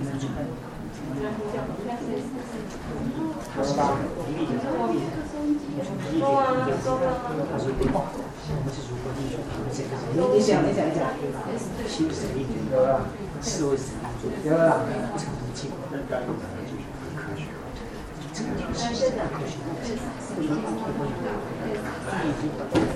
嗯好的嗯好的嗯好的嗯好的嗯好的嗯是的嗯是的嗯是的嗯好的嗯好的嗯好的嗯好的嗯好的嗯是的的的的的的的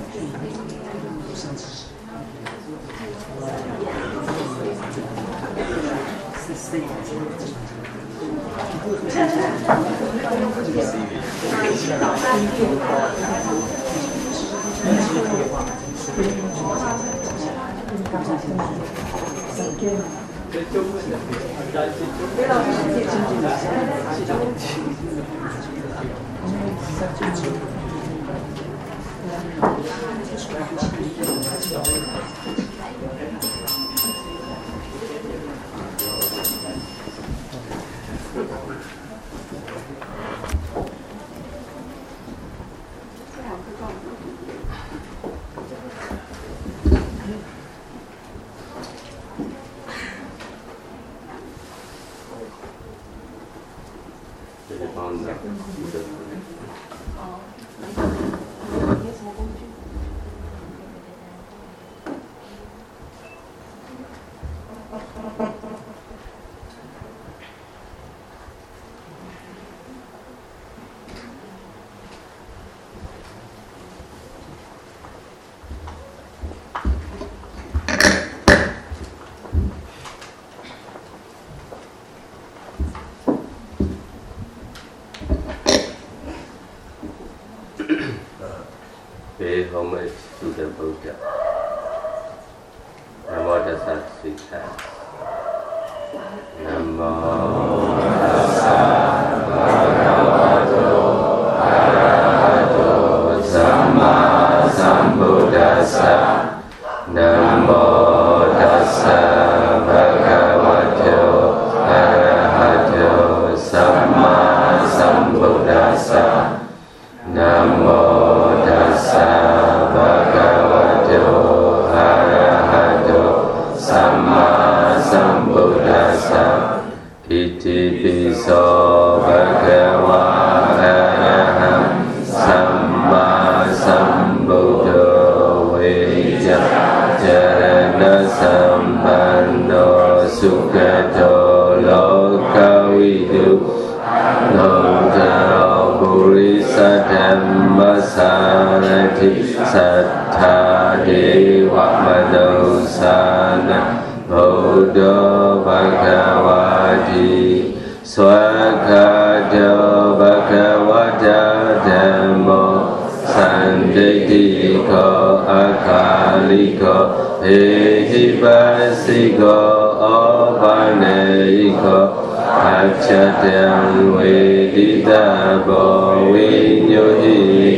vi yo hi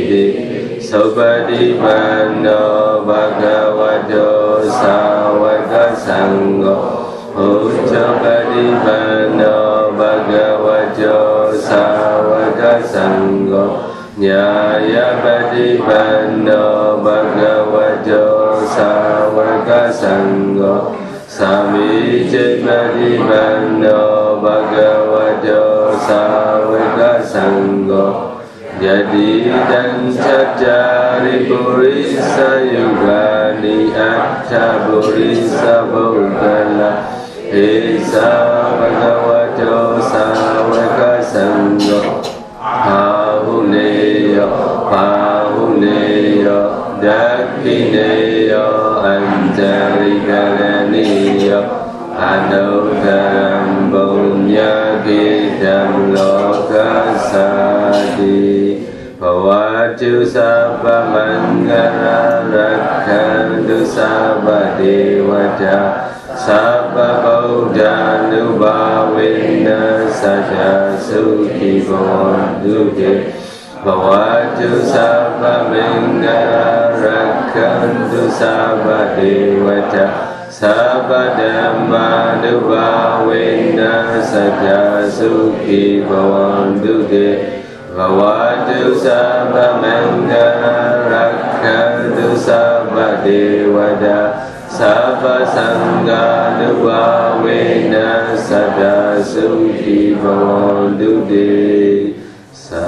hi sabadi bano bhagavato sawaka sangho uchabadi bano bhagavato sawaka sangho nyaya badi bano bhagavato sawaka sangho sami chetadi bano jadi dan cari purisa juga ni aca purisa bukanlah hisa pada wajah sawe kasanggo. Pahuneyo pahuneyo dakineyo anjari galaniyo adau chư sa va văn ga ra ra kha du sa va di va cha. Sa va bâu cha nu va vi na sa cha su ki vô du di. Và hoa chư sa va minh ga ra kha du sa va di va cha. Sa va đam ma nu va vi na sa cha su ki vô du di. भवतु सर्वमङ्गलरक्षतु सर्वदेवदा सर्वसङ्गानुभावेन सदा सुखी भवन्तु दे सा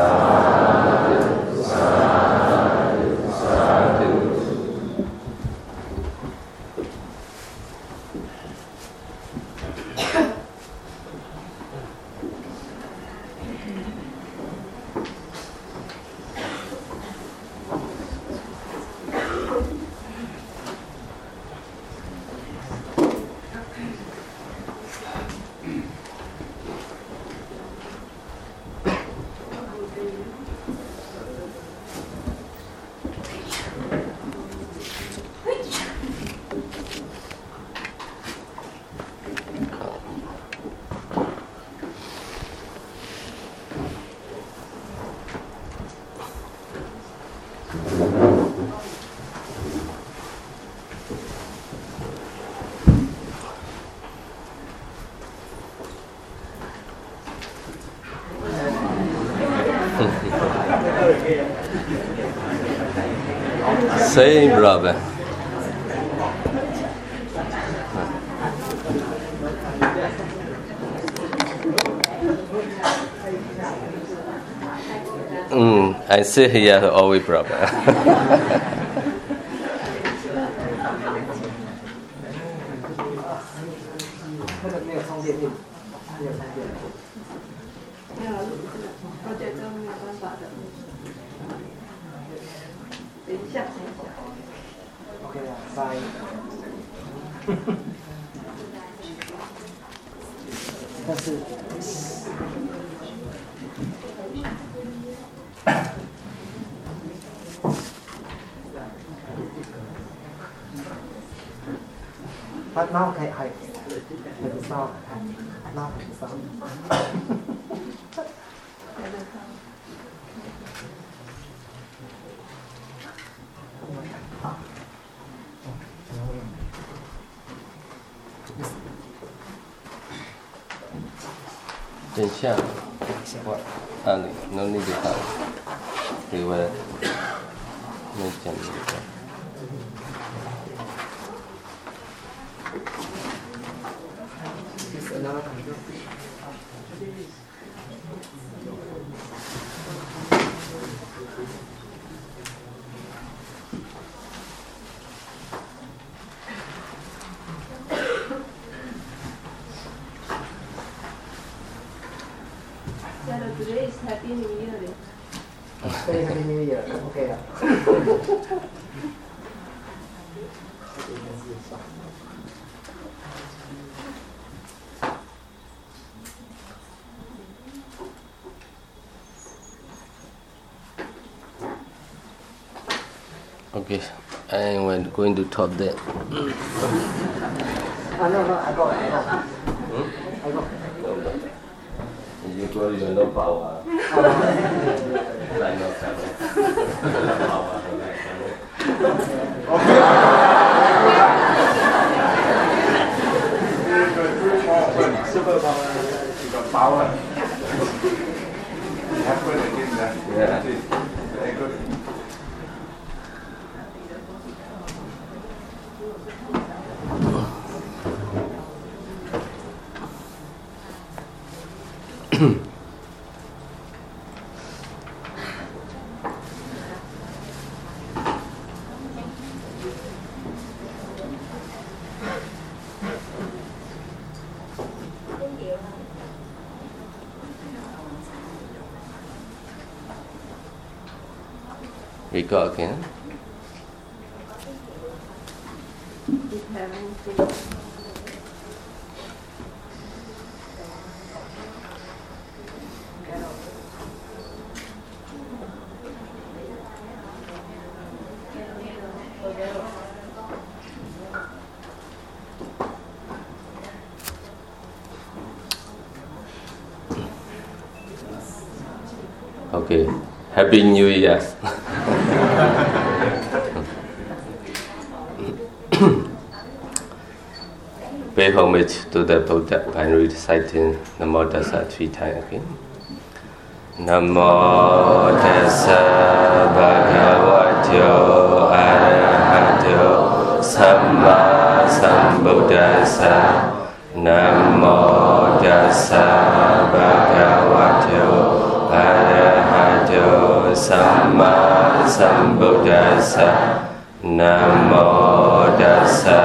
Mm, I sit ななってさ。真相，我啊，那那地方，对吧？没讲那个。Going to talk that. Ah, no, no, I got, I got. Hmm? I got. You go, you no power. like no power. Super power, Record again. Happy New Year. Pay homage to the Buddha by reciting Namo Dasa three times again. Namo Dasa Bhagavato Arahato Samma Sambuddhasa Namo Dasa Bhagavato Arahato ะวะโตอะระหะโตสัมมาสัมพุทธัสสะนะโมตัสสะ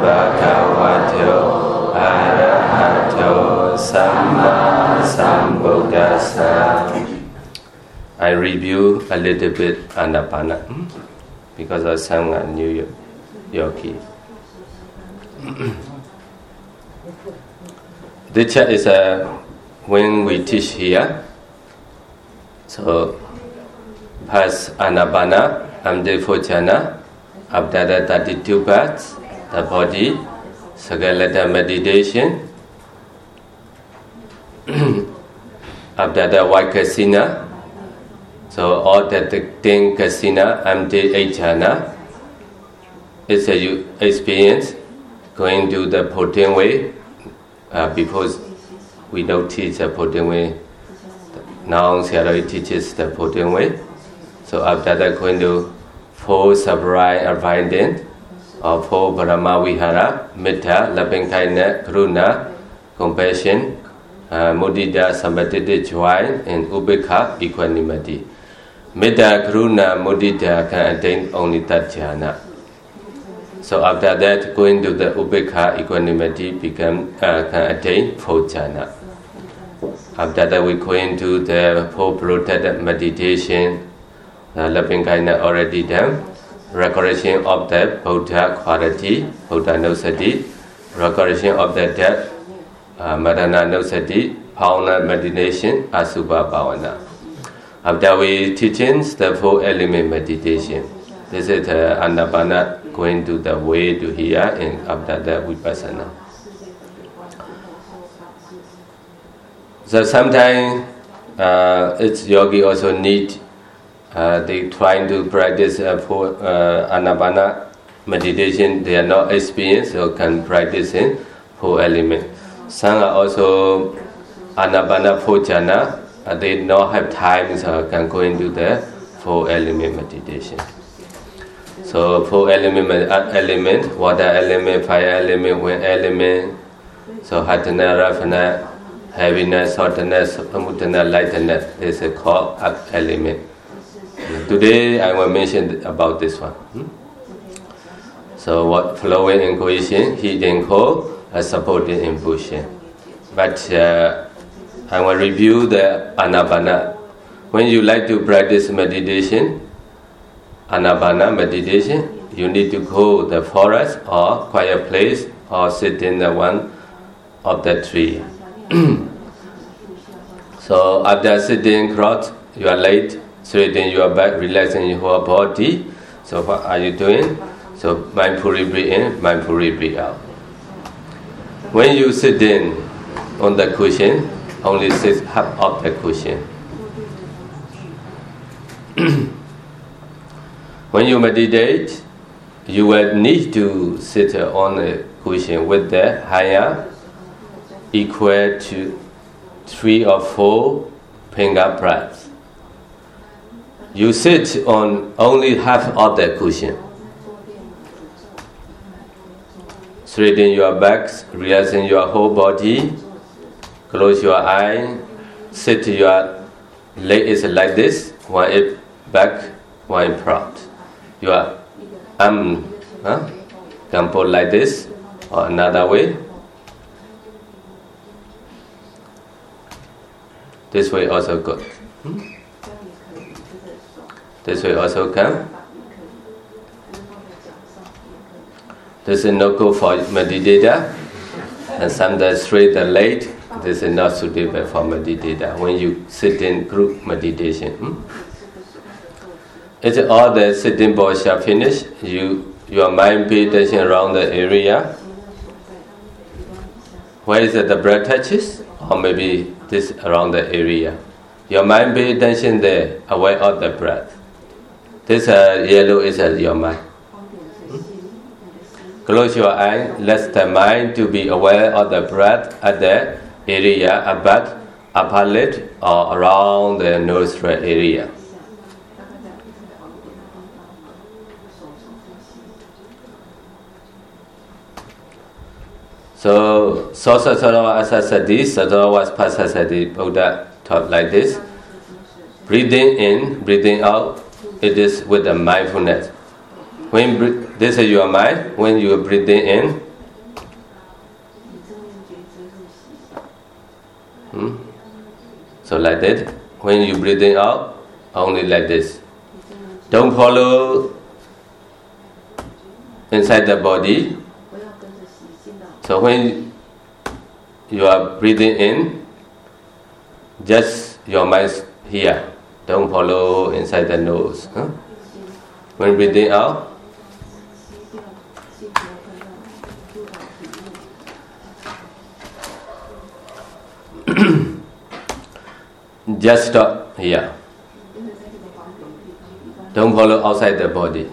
ภะคะวะโตอะระหะโตสัมมาสัมพุทธัสสะนะโมตัสสะภะคะวะโตอะระหะโตสัมมาสัมพุทธัสสะ I review a little bit Anapana hmm? because of some new yogi. this is uh, when we teach here. So, first Anapana, Amdefojana, after the 32 parts, the body, skeletal meditation, the white kasina, so all that ten kasina amti ejana is a experience going to the Potin way uh, because we don't teach the Potin way. Now Sayadaw teaches the Potin way. So after that going to four sublime abiding or four Brahma Vihara, Metta, loving kindness, Karuna, compassion, uh, Mudita, Samadhi, joy, and Upekkha, equanimity. Metta, Karuna, Mudita can attain only that jhana. So after that, going to the Upekkha equanimity become uh, can attain four jhana. After that, we go into the four protected meditation, uh, kindness already done, recollection of the Buddha quality, Buddha Nusati, recollection of the death, uh, Madana Nusati, Bhavana meditation, Asubha Bhavana. After we teachings the four element meditation, this is the anapana going to the way to here and after that vipassana. So sometimes uh, it's yogi also need uh, they trying to practice uh, for uh, meditation. They are not experienced or can practice in four element. Some are also anapana four jhana uh, they don't have time, so can go into the four element meditation. So four element, uh, element, water element, fire element, wind element. So hatana, rafana, heaviness, hotness, pamutana, lightness. This is called element. Today I will mention about this one. Hmm? So what flowing in cohesion, heat and cold, uh, supporting impulsion. But uh, I will review the Anapana. When you like to practice meditation, Anapana meditation, you need to go the forest or quiet place or sit in the one of the tree. so after sitting cross, you are late, straighten your back, relaxing your whole body. So what are you doing? So mindfully breathe in, mindfully breathe out. When you sit in on the cushion, only sit half of the cushion. when you meditate, you will need to sit on the cushion with the higher equal to three or four finger breaths. You sit on only half of the cushion. Straighten your backs, relaxing your whole body. Close your eye. Sit your leg is like this. One it back, one front. Your arm huh, can put like this or another way. This way also good. Hmm? This will also come. This is no good for meditator. And sometimes straight and late, this is not suitable for meditator when you sit in group meditation. Hmm? It's all the sitting posture finished. You your mind pay attention around the area. Where is it the breath touches? Or maybe this around the area. Your mind pay attention there, aware of the breath. This uh, yellow is uh, your mind. Close your eye, let the mind to be aware of the breath at the area above upper lip or around the nostril area. So, Sosa Sarawa Asasati, Sadarawas Pasasati, Buddha taught like this. Breathing in, breathing out, it is with the mindfulness. When this is your mind, when you are breathing in, hmm? so like that. When you breathing out, only like this. Don't follow inside the body. So when you are breathing in, just your mind here. Don't follow inside the nose. Huh? When breathing out, just stop here. Don't follow outside the body.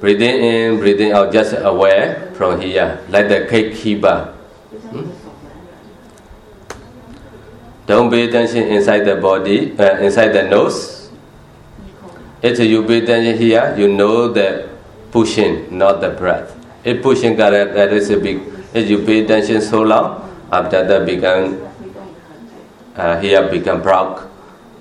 Breathing in, breathing out, just aware from here, like the cake keeper. Hmm? Don't pay attention inside the body, uh, inside the nose. If you pay attention here, you know the pushing, not the breath. If pushing that, that is a big. If you pay attention so long, after that become uh, here become block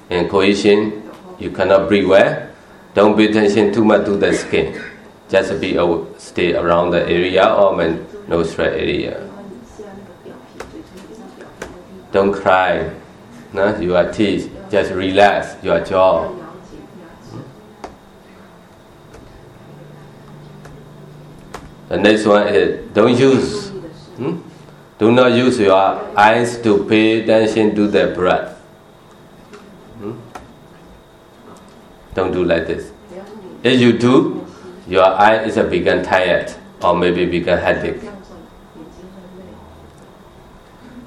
and cohesion. You cannot breathe well. Don't pay attention too much to the skin. Just be stay around the area or my nostril area. Don't cry. No? Your teeth. Just relax your jaw. The next one is don't use. Hmm? Do not use your eyes to pay attention to the breath. Hmm? Don't do like this. If you do, your eye is become tired or maybe become headache.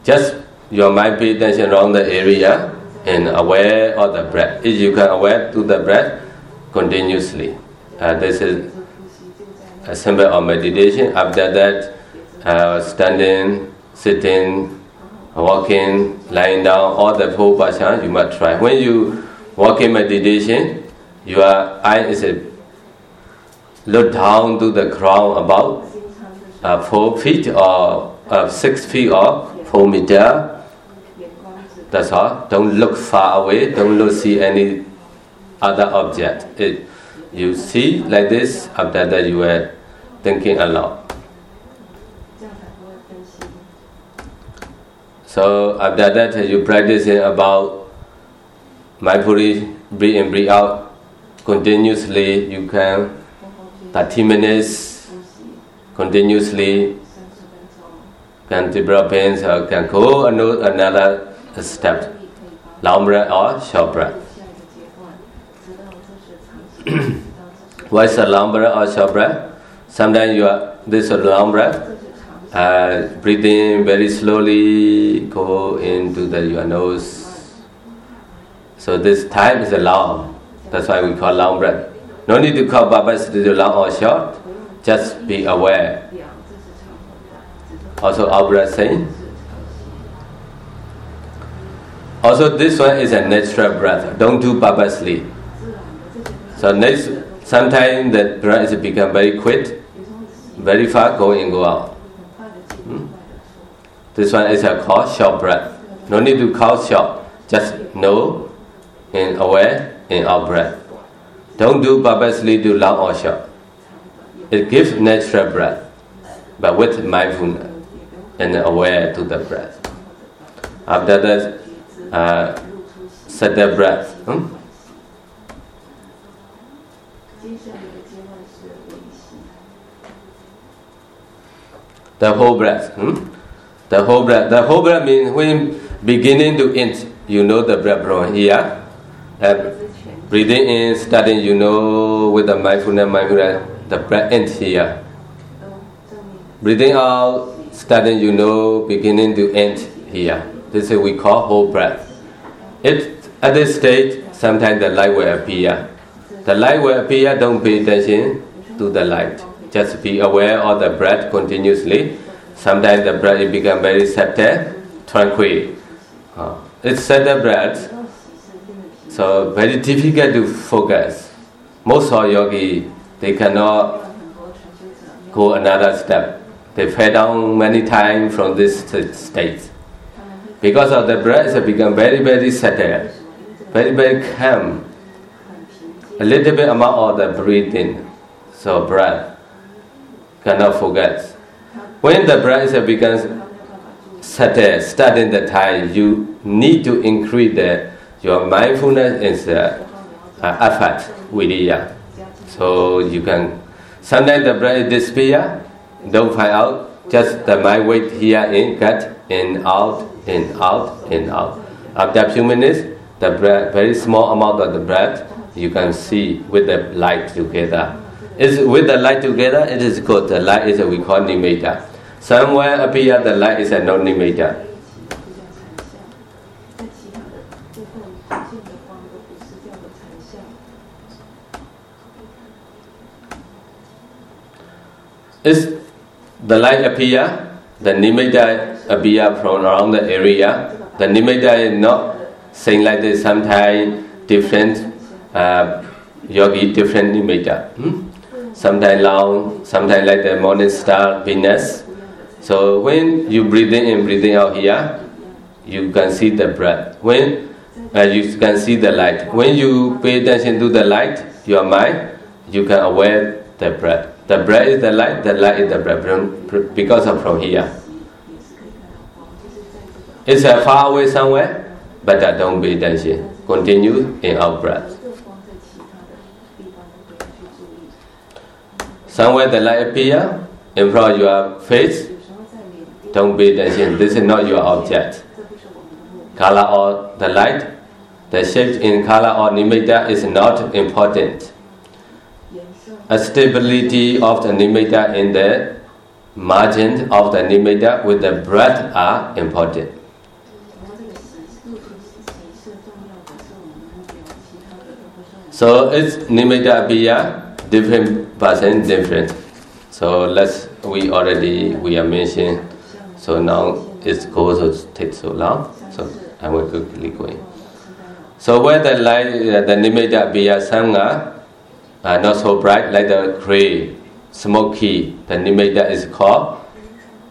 Just your mind pay attention around the area and aware of the breath. If you can aware to the breath continuously, uh, this is a symbol of meditation. After that, uh, standing, sitting, walking, lying down, all the four bhasana you must try. When you walk in meditation, your eye is a look down to the ground about uh, four feet or uh, six feet or four meter that's all. Don't look far away. Don't look see any other object. It, you see like this. After that, you are thinking a lot. So after that, you practice it about mindfully breathe in, breathe out continuously. You can 30 minutes continuously can develop or can go another step, long breath or short breath. what is a long breath or short breath? Sometimes you are this is a long breath. Uh, breathing very slowly, go into the your nose. So this time is a long. That's why we call long breath. No need to call Baba to long or short. Just be aware. Also, our breath saying. Also, this one is a natural breath. Don't do purposely. So next, sometimes the breath become very quick, very fast, go in, go out. Hmm? This one is a called short breath. No need to call short. Just know and aware in our breath. Don't do purposely do long or short. It gives natural breath, but with mindfulness and aware to the breath. After that, uh, set their breath. Hmm? The whole breath. Hmm? The whole breath. The whole breath means when beginning to end, you know the breath from here. Uh, breathing in, starting, you know with the mindfulness, mindfulness, the breath ends here. Breathing out, starting, you know, beginning to end here. This is we call whole breath. It, at this stage, sometimes the light will appear. The light will appear, don't pay attention to the light. Just be aware of the breath continuously. Sometimes the breath become very subtle, tranquil. Uh, it's subtle breath, so very difficult to focus. Most of yogi they cannot go another step. They fell down many times from this state. Because of the breath, it become very, very subtle, very, very calm. A little bit amount of the breathing, so breath cannot forget. When the breath becomes subtle, starting the time, you need to increase the, your mindfulness is uh, uh, effort, viriya. So you can, sometimes the breath disappear, don't find out, just the mind wait here in, cut, in, out, in, out, in, out. After a few minutes, the breath, very small amount of the breath, you can see with the light together. It's with the light together, it is good. The light is we call nimitta. Somewhere appear the light is a non-nimitta. Is the light appear, the nimitta appear from around the area. The nimitta is not saying like this. Sometimes different uh, yogi different nimitta. Hmm? Sometimes long, sometimes like the morning star, Venus. So when you breathing in, breathing out here, you can see the breath. When uh, you can see the light. When you pay attention to the light, your mind, you can aware the breath. The breath is the light, the light is the breath because of from here. It's uh, far away somewhere, but don't pay attention. Continue in our breath. Somewhere the light appear in front of your face, don't pay attention. This is not your object. Color or the light, the shape in color or nimitta is not important a stability of the nimitta in the margin of the nimitta with the breath are important. So it's nimitta biya, different person different. So let's we already we are mentioning. So now it goes to take so long. So I will quickly go in. So where the light, the nimitta biya sangha uh, not so bright like the gray, smoky. The nimitta is called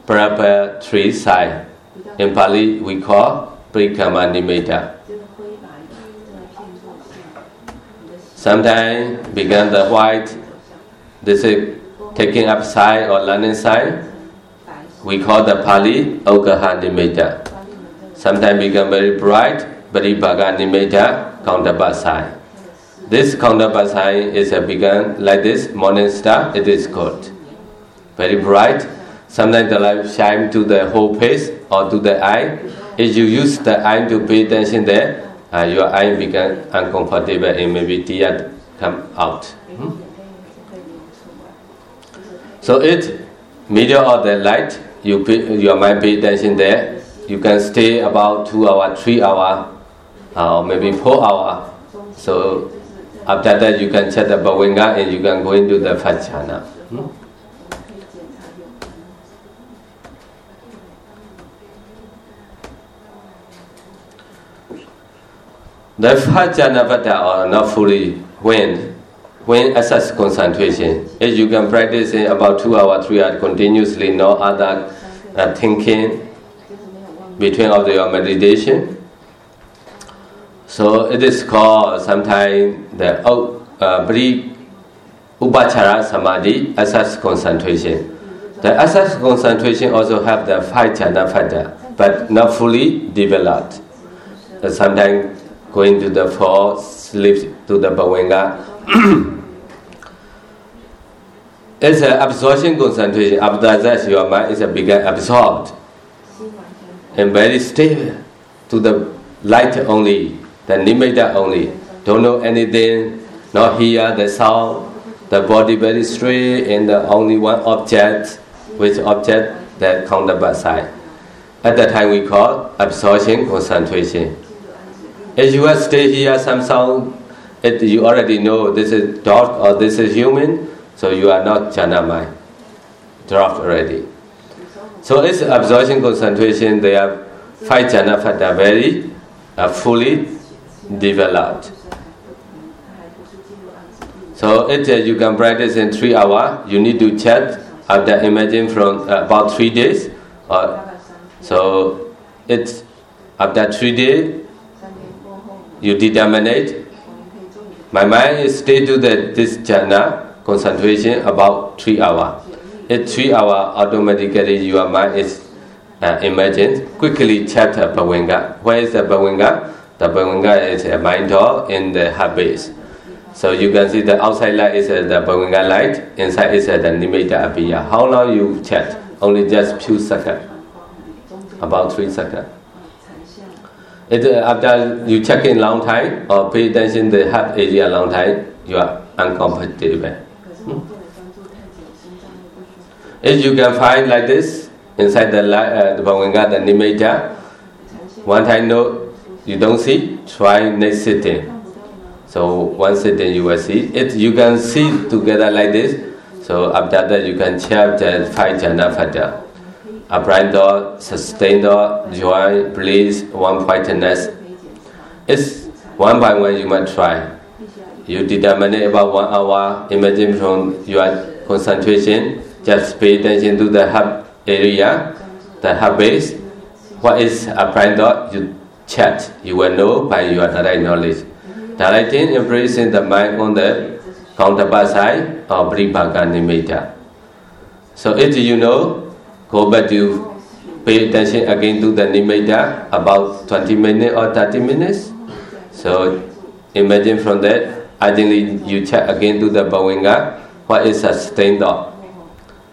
Prabha tree side. In Pali, we call Parikamma nimitta. Sometimes become the white, this is taking up side or landing side. We call the Pali Uggaha nimitta. Sometimes become very bright, very baga nimitta, counterpart side. This counterpart sign is a begun like this morning star. It is called very bright. Sometimes the light shine to the whole face or to the eye. If you use the eye to pay attention there, uh, your eye become uncomfortable and maybe tears come out. Hmm? So it middle of the light, you pay, your mind pay attention there. You can stay about two hour, three hour, uh, or maybe four hour. So after that, you can set the bhavanga and you can go into the first jhana. Hmm? The jhana are not fully when when assess concentration. If you can practice in about two hours, three hours continuously, no other uh, thinking between of your meditation, so it is called sometimes the uh, brief upachara samadhi, access concentration. The access concentration also have the five jhana factor, but not fully developed. Uh, sometimes going to the four, sleep to the bhavanga. it's an absorption concentration. After that, your mind is bigger absorbed and very stable to the light only the nimitta only. Don't know anything, not hear the sound, the body very straight, and the only one object, which object that counterpart side. At that time we call absorption concentration. If you are stay here, some sound, it, you already know this is dog or this is human, so you are not jhana mind. Dropped already. So it's absorption concentration, they are five jhana fata very uh, fully developed. So it, uh, you can practice in three hours. You need to chat after imagine from uh, about three days. Uh, so it's after three days, you determine. My mind is stay to the, this jhana concentration about three hours. At three hours, automatically your mind is uh, imagine. Quickly chat Bhavanga. Where is the Bhavanga? The Bhavanga is a mind door in the heart base. So you can see the outside light is the Bhavanga light, inside is the Nimitta Abhiya. How long you chat? Only just few seconds. About three seconds. It, uh, after you check in long time or pay attention the heart area long time, you are uncomfortable. Hmm? If you can find like this inside the uh, the Bhavanga, the Nimitta, one time no, you don't see, try next sitting. So one sitting you will see it. You can see together like this. So after that you can chant the five jhana fata. Upright door, sustained door, joy, bliss, one pointedness. It's one by one you must try. You determine about one hour. Imagine from your concentration. Just pay attention to the hub area, the hub base. What is upright door? You chat. You will know by your direct knowledge. Directing embracing the mind on the counterpart side of Patibhaga Nimitta. So if you know, go back to pay attention again to the Nimitta about 20 minutes or 30 minutes. So imagine from that, ideally you check again to the Bhavanga, what is sustained thought.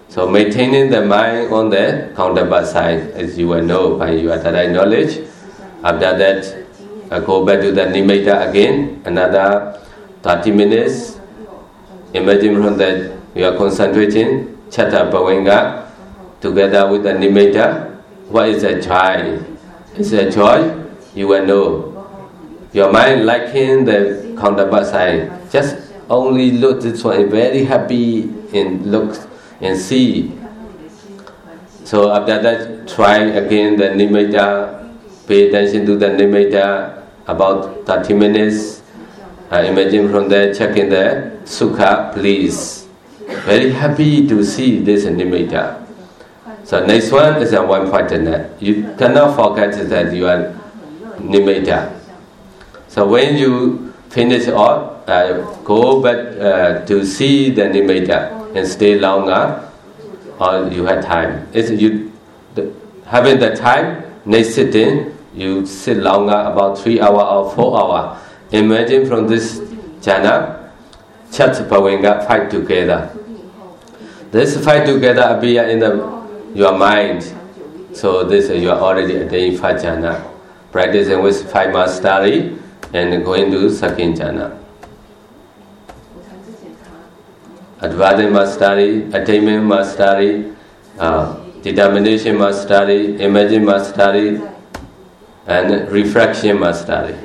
So maintaining the mind on the counterpart side, as you will know by your direct knowledge. After that, I go back to the nimitta again, another 30 minutes. Imagine from that we are concentrating, Chatta Bhavanga, together with the nimitta. What is the joy? Is a joy? You will know. Your mind liking the counterpart side. Just only look this one, very happy and look and see. So after that, try again the nimitta, pay attention to the nimitta, about 30 minutes. Uh, imagine from there, checking the sukha, please. Very happy to see this nimitta. So next one is a one pointedness. You cannot forget that you are nimitta. So when you finish all, uh, go back uh, to see the nimitta and stay longer, or you have time. It's you having the time, next sitting, you sit longer, about three hour or four hour. Imagine from this jhana, chat bhavanga fight together. This fight together appear in the, your mind. So this you are already five jhana. Practicing with five mastery and going to second jhana. Advanced mastery, attainment mastery, uh, determination mastery, imagine mastery, and refraction mastery.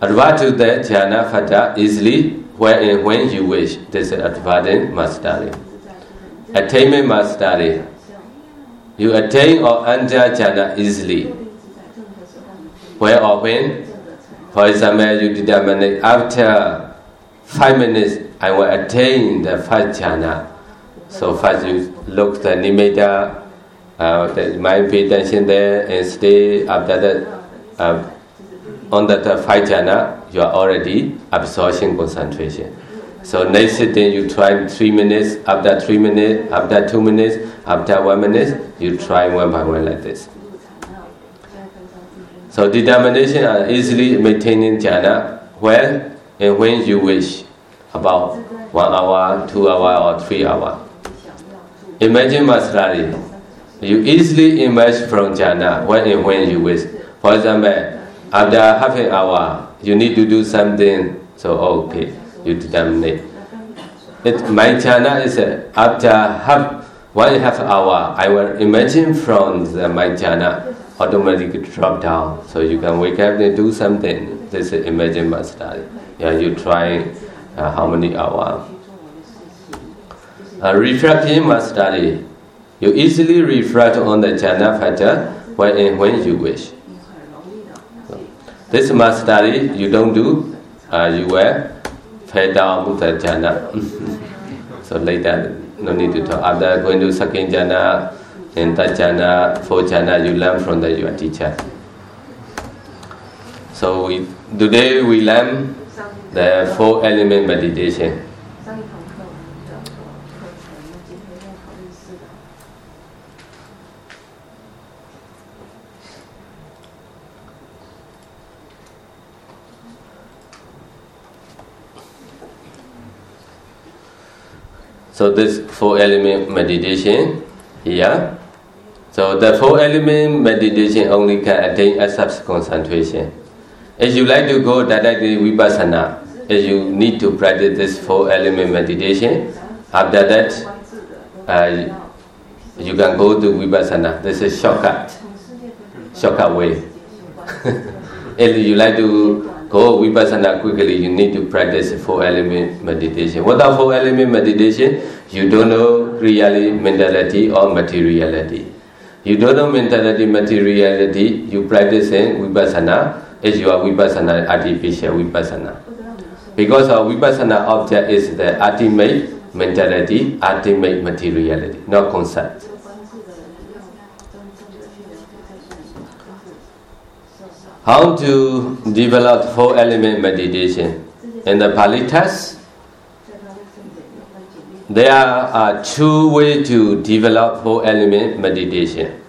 Advance the jhana fata easily where and when you wish. This is advanced mastery. Attainment mastery. You attain or enter jhana easily. Where or when? For example, you determine after five minutes I will attain the first jhana. So first you look the nimitta uh, pay attention there and stay after that uh, on that uh, five jhana you are already absorption concentration. So next sitting you try three minutes after three minutes after two minutes after one minute you try one by one like this. So determination are easily maintaining jhana where and when you wish about one hour two hour or three hour. Imagine mastery you easily emerge from jhana when and when you wish. For example, after half an hour, you need to do something, so okay, you determine it. my jhana is after half, one and a half hour, I will imagine from the, my jhana automatically drop down. So you can wake up and do something. This is imagine mastery. Yeah, you try uh, how many hours. Uh, reflecting mastery You easily reflect on the jhana factor when and when you wish. This study you don't do, uh, you will fade down the jhana. so later, no need to talk. After going to second jhana and third jhana, fourth jhana, you learn from the, your teacher. So we, today we learn the four element meditation. So this four element meditation here. So the four element meditation only can attain a accept concentration. If you like to go directly vipassana, if you need to practice this four element meditation, after that uh, you can go to vipassana. This is shortcut, shortcut way. if you like to go vipassana quickly, you need to practice four element meditation. Without four element meditation, you don't know really mentality or materiality. You don't know mentality, materiality, you practice in vipassana, is your vipassana artificial vipassana. Because our vipassana object is the ultimate mentality, ultimate materiality, not concept. How to develop four element meditation? In the Pali text, there are uh, two ways to develop four element meditation.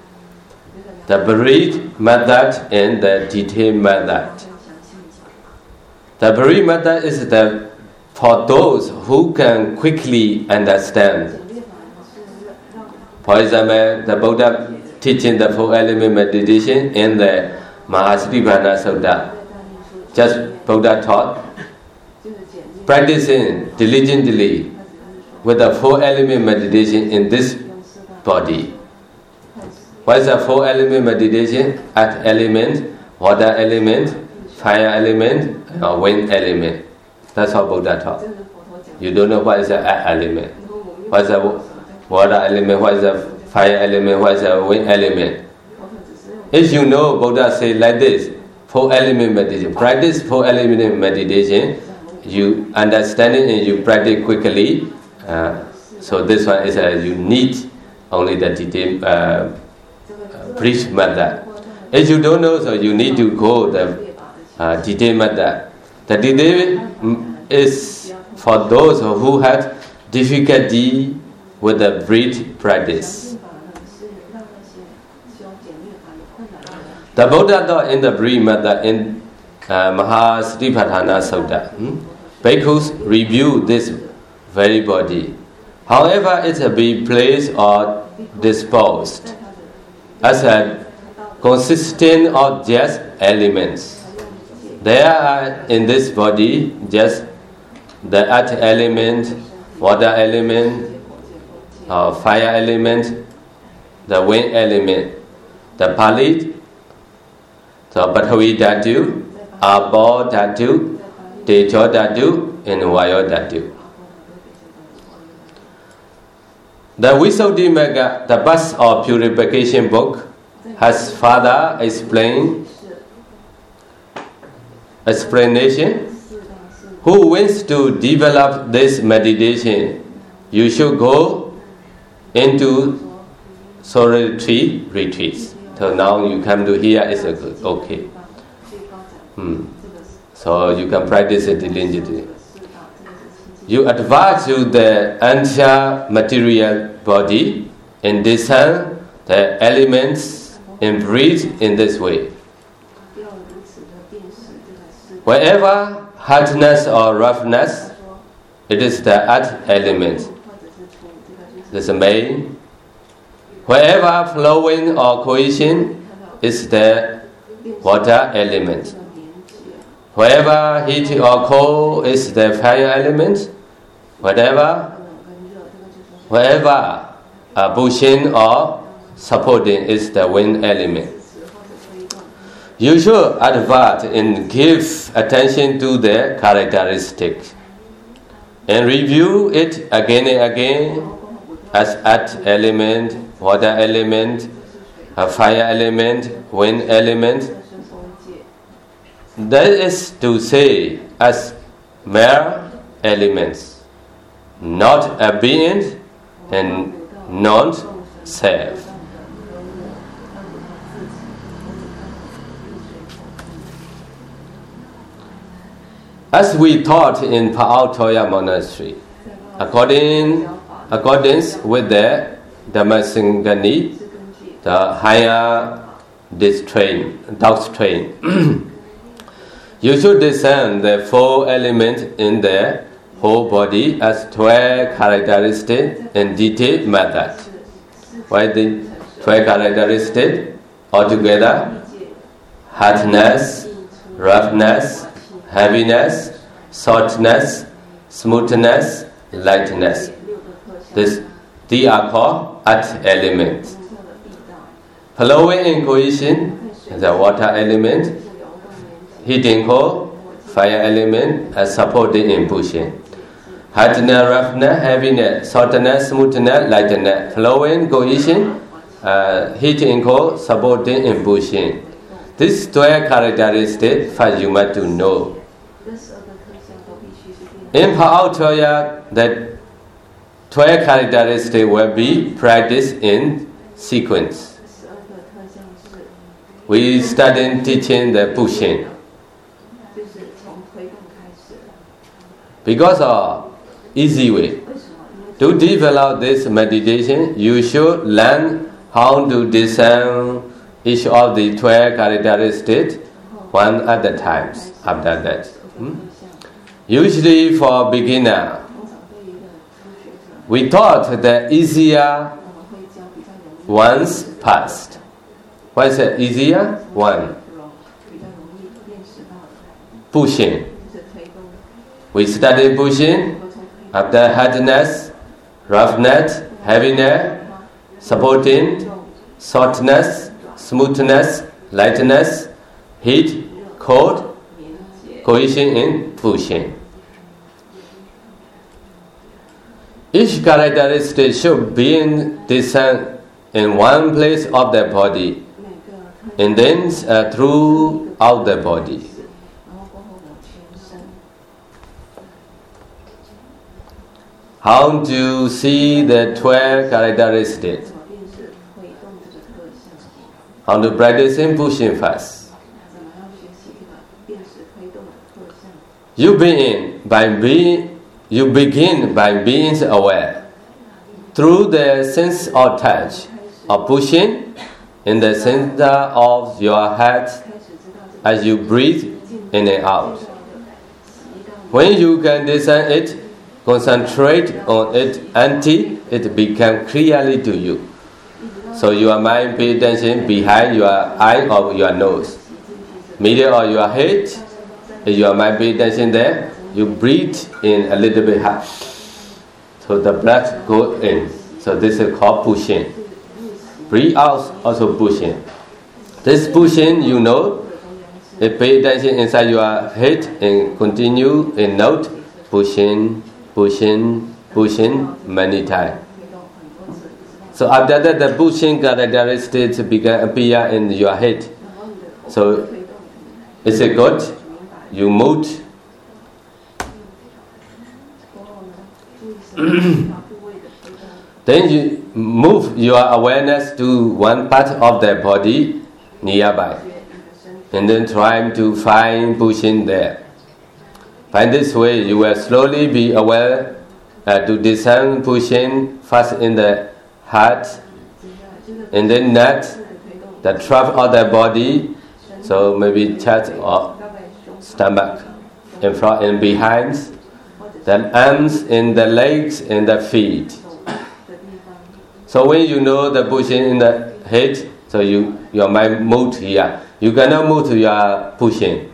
The brief method and the detailed method. The brief method is the for those who can quickly understand. For example, the Buddha teaching the four element meditation in the Mahasatipatthana Sutta. Just Buddha taught, practicing diligently with the four element meditation in this body. What is the four element meditation? Earth element, water element, fire element, or wind element. That's how Buddha taught. You don't know what is the earth element, what is the water element, what is the fire element, what is the wind element. If you know Buddha say like this, four element meditation, practice four element meditation, you understand it and you practice quickly. Uh, so this one is a you need only the detail, uh, method. If you don't know, so you need to go the uh, detailed method. The detail is for those who have difficulty with the brief practice. The Buddha in the method in uh, Mahasatipatthana Sutta. Hmm? Bhikkhus review this very body. However, it be placed or disposed as a consistent of just elements. There are in this body just the earth element, water element, uh, fire element, the wind element, the palit, the Pathavi Dhatu, Apo Dhatu, Tejo Dhatu, and Vayo Dhatu. The Visuddhimagga, the Path of Purification book, has further explained explanation. Who wants to develop this meditation, you should go into solitary retreats. So now you come to here is okay. Hmm. So you can practice it diligently. You advance to the entire material body and discern the elements breathe in this way. Wherever hardness or roughness, it is the earth element. This is main. Wherever flowing or cohesion is the water element. Wherever heat or cold is the fire element. Whatever, wherever pushing or supporting is the wind element. You should advert and give attention to the characteristic and review it again and again as earth element, water element, a fire element, wind element. That is to say, as mere elements, not obedient and not self. As we taught in Pa-Auk Tawya Monastery, according accordance with the Dhammasangani, the higher this train, doubt train. you should discern the four elements in the whole body as 12 characteristic and detailed method. Why the 12 characteristic altogether? Hardness, roughness, heaviness, softness, smoothness, lightness. This the are earth element. Flowing in cohesion, the water element. Heating core, fire element, and supporting pushing, Hardness, roughness, heaviness, softness, smoothness, lightness. Flowing, cohesion, uh, heating core, supporting impulsion. These 12 characteristics for you must to know. In Paul that 12 characteristics will be practiced in sequence. We started teaching the pushing. Because of easy way. To develop this meditation, you should learn how to discern each of the 12 characteristics one at a time after that. Hmm? Usually for beginner, we thought the easier ones passed. What is the easier one? 步行. We study pushing after hardness, roughness, heaviness, supporting, softness, smoothness, lightness, heat, cold, cohesion, and pushing. Each characteristic should be in descent in one place of the body and then uh, throughout the body. How to see the 12 characteristics? How to practice in pushing fast? You begin by being you begin by being aware through the sense of touch of pushing in the center of your head as you breathe in and out. When you can discern it, concentrate on it until it becomes clearly to you. So your mind pay attention behind your eye or your nose, middle of your head. Is your mind pay attention there? you breathe in a little bit hard. So the breath go in. So this is called pushing. Breathe out, also pushing. This pushing, you know, it pay attention inside your head and continue in note, pushing, pushing, pushing many times. So after that, the pushing characteristics began appear in your head. So is it good? You move then you move your awareness to one part of the body nearby and then trying to find pushing there. By this way, you will slowly be aware uh, to discern pushing first in the heart and then next the trunk of the body, so maybe chest or stomach, in front and behind the arms and the legs and the feet. So when you know the pushing in the head, so you your mind move here. You cannot move to your pushing.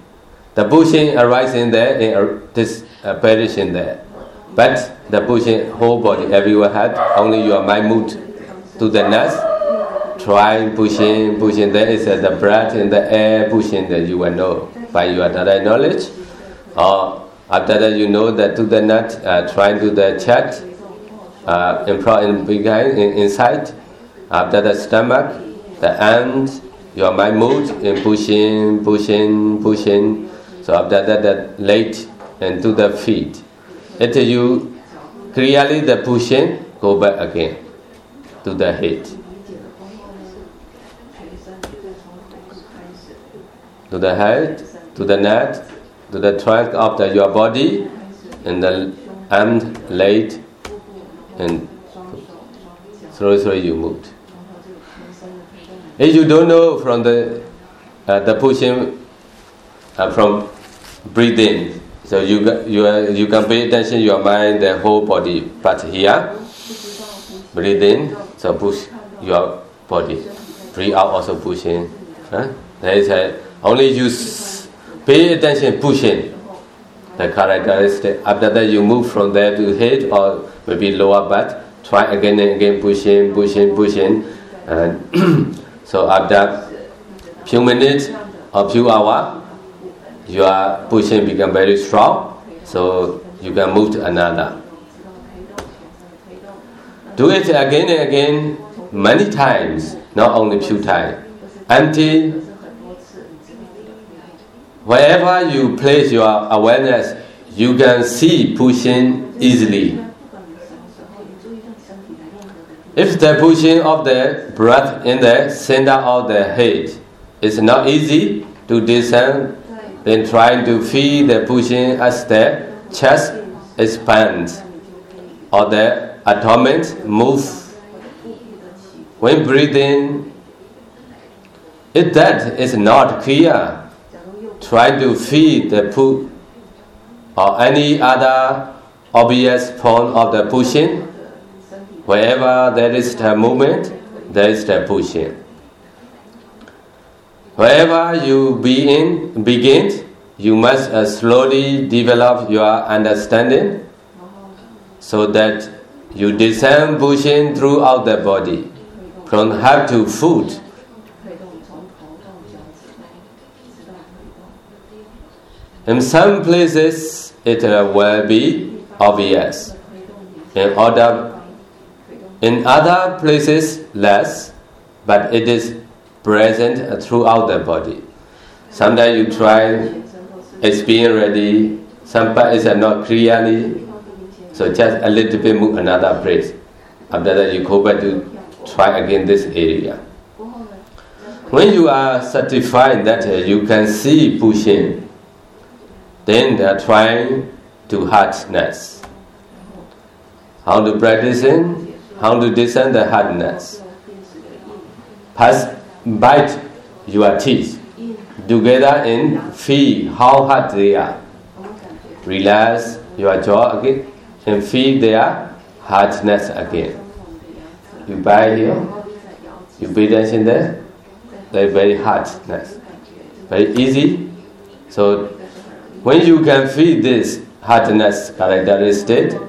The pushing arises in there uh, in this perishing there. But the pushing whole body, everywhere had only your mind moved to the next. Trying pushing, pushing. There is uh, the breath in the air pushing that you will know by your other knowledge. Or after that you know that to the nut, uh, trying to the chest, uh, in behind, in, inside, after the stomach, the end, your mind moves in pushing, pushing, pushing. So after that, the leg and to the feet. Until you clearly the pushing, go back again to the head. To the head, to the neck, to the trunk of the, your body, and the arm, leg, and slowly, slowly you moved. If you don't know from the uh, the pushing uh, from breathing, so you you uh, you can pay attention your mind, the whole body. But here, breathing, so push your body. Breathe out, also pushing. Huh? There is a, only s- pay attention pushing the characteristic. After that, you move from there to head or maybe lower back. Try again and again, pushing, pushing, pushing. And so after few minutes or few hour, your pushing become very strong. So you can move to another. Do it again and again, many times, not only few times, until wherever you place your awareness, you can see pushing easily. If the pushing of the breath in the center of the head is not easy to descend, then try to feel the pushing as the chest expands or the abdomen moves. When breathing, if that is not clear, try to feel the push or any other obvious point of the pushing. Wherever there is the movement, there is the pushing. Wherever you begin, begin you must uh, slowly develop your understanding so that you descend pushing throughout the body, from head to foot. In some places, it will be obvious. In other, in other places, less, but it is present throughout the body. Sometimes you try it's being ready, some part is not clearly, so just a little bit move another place. After that, you go back to try again this area. When you are satisfied that uh, you can see pushing, then they are trying to hardness. How to practice in? How to descend the hardness? Pass, bite your teeth together and feel how hard they are. Relax your jaw again and feel their hardness again. You bite here, you pay attention there, they're very hardness. Very easy. So when you can feel this hardness characteristic,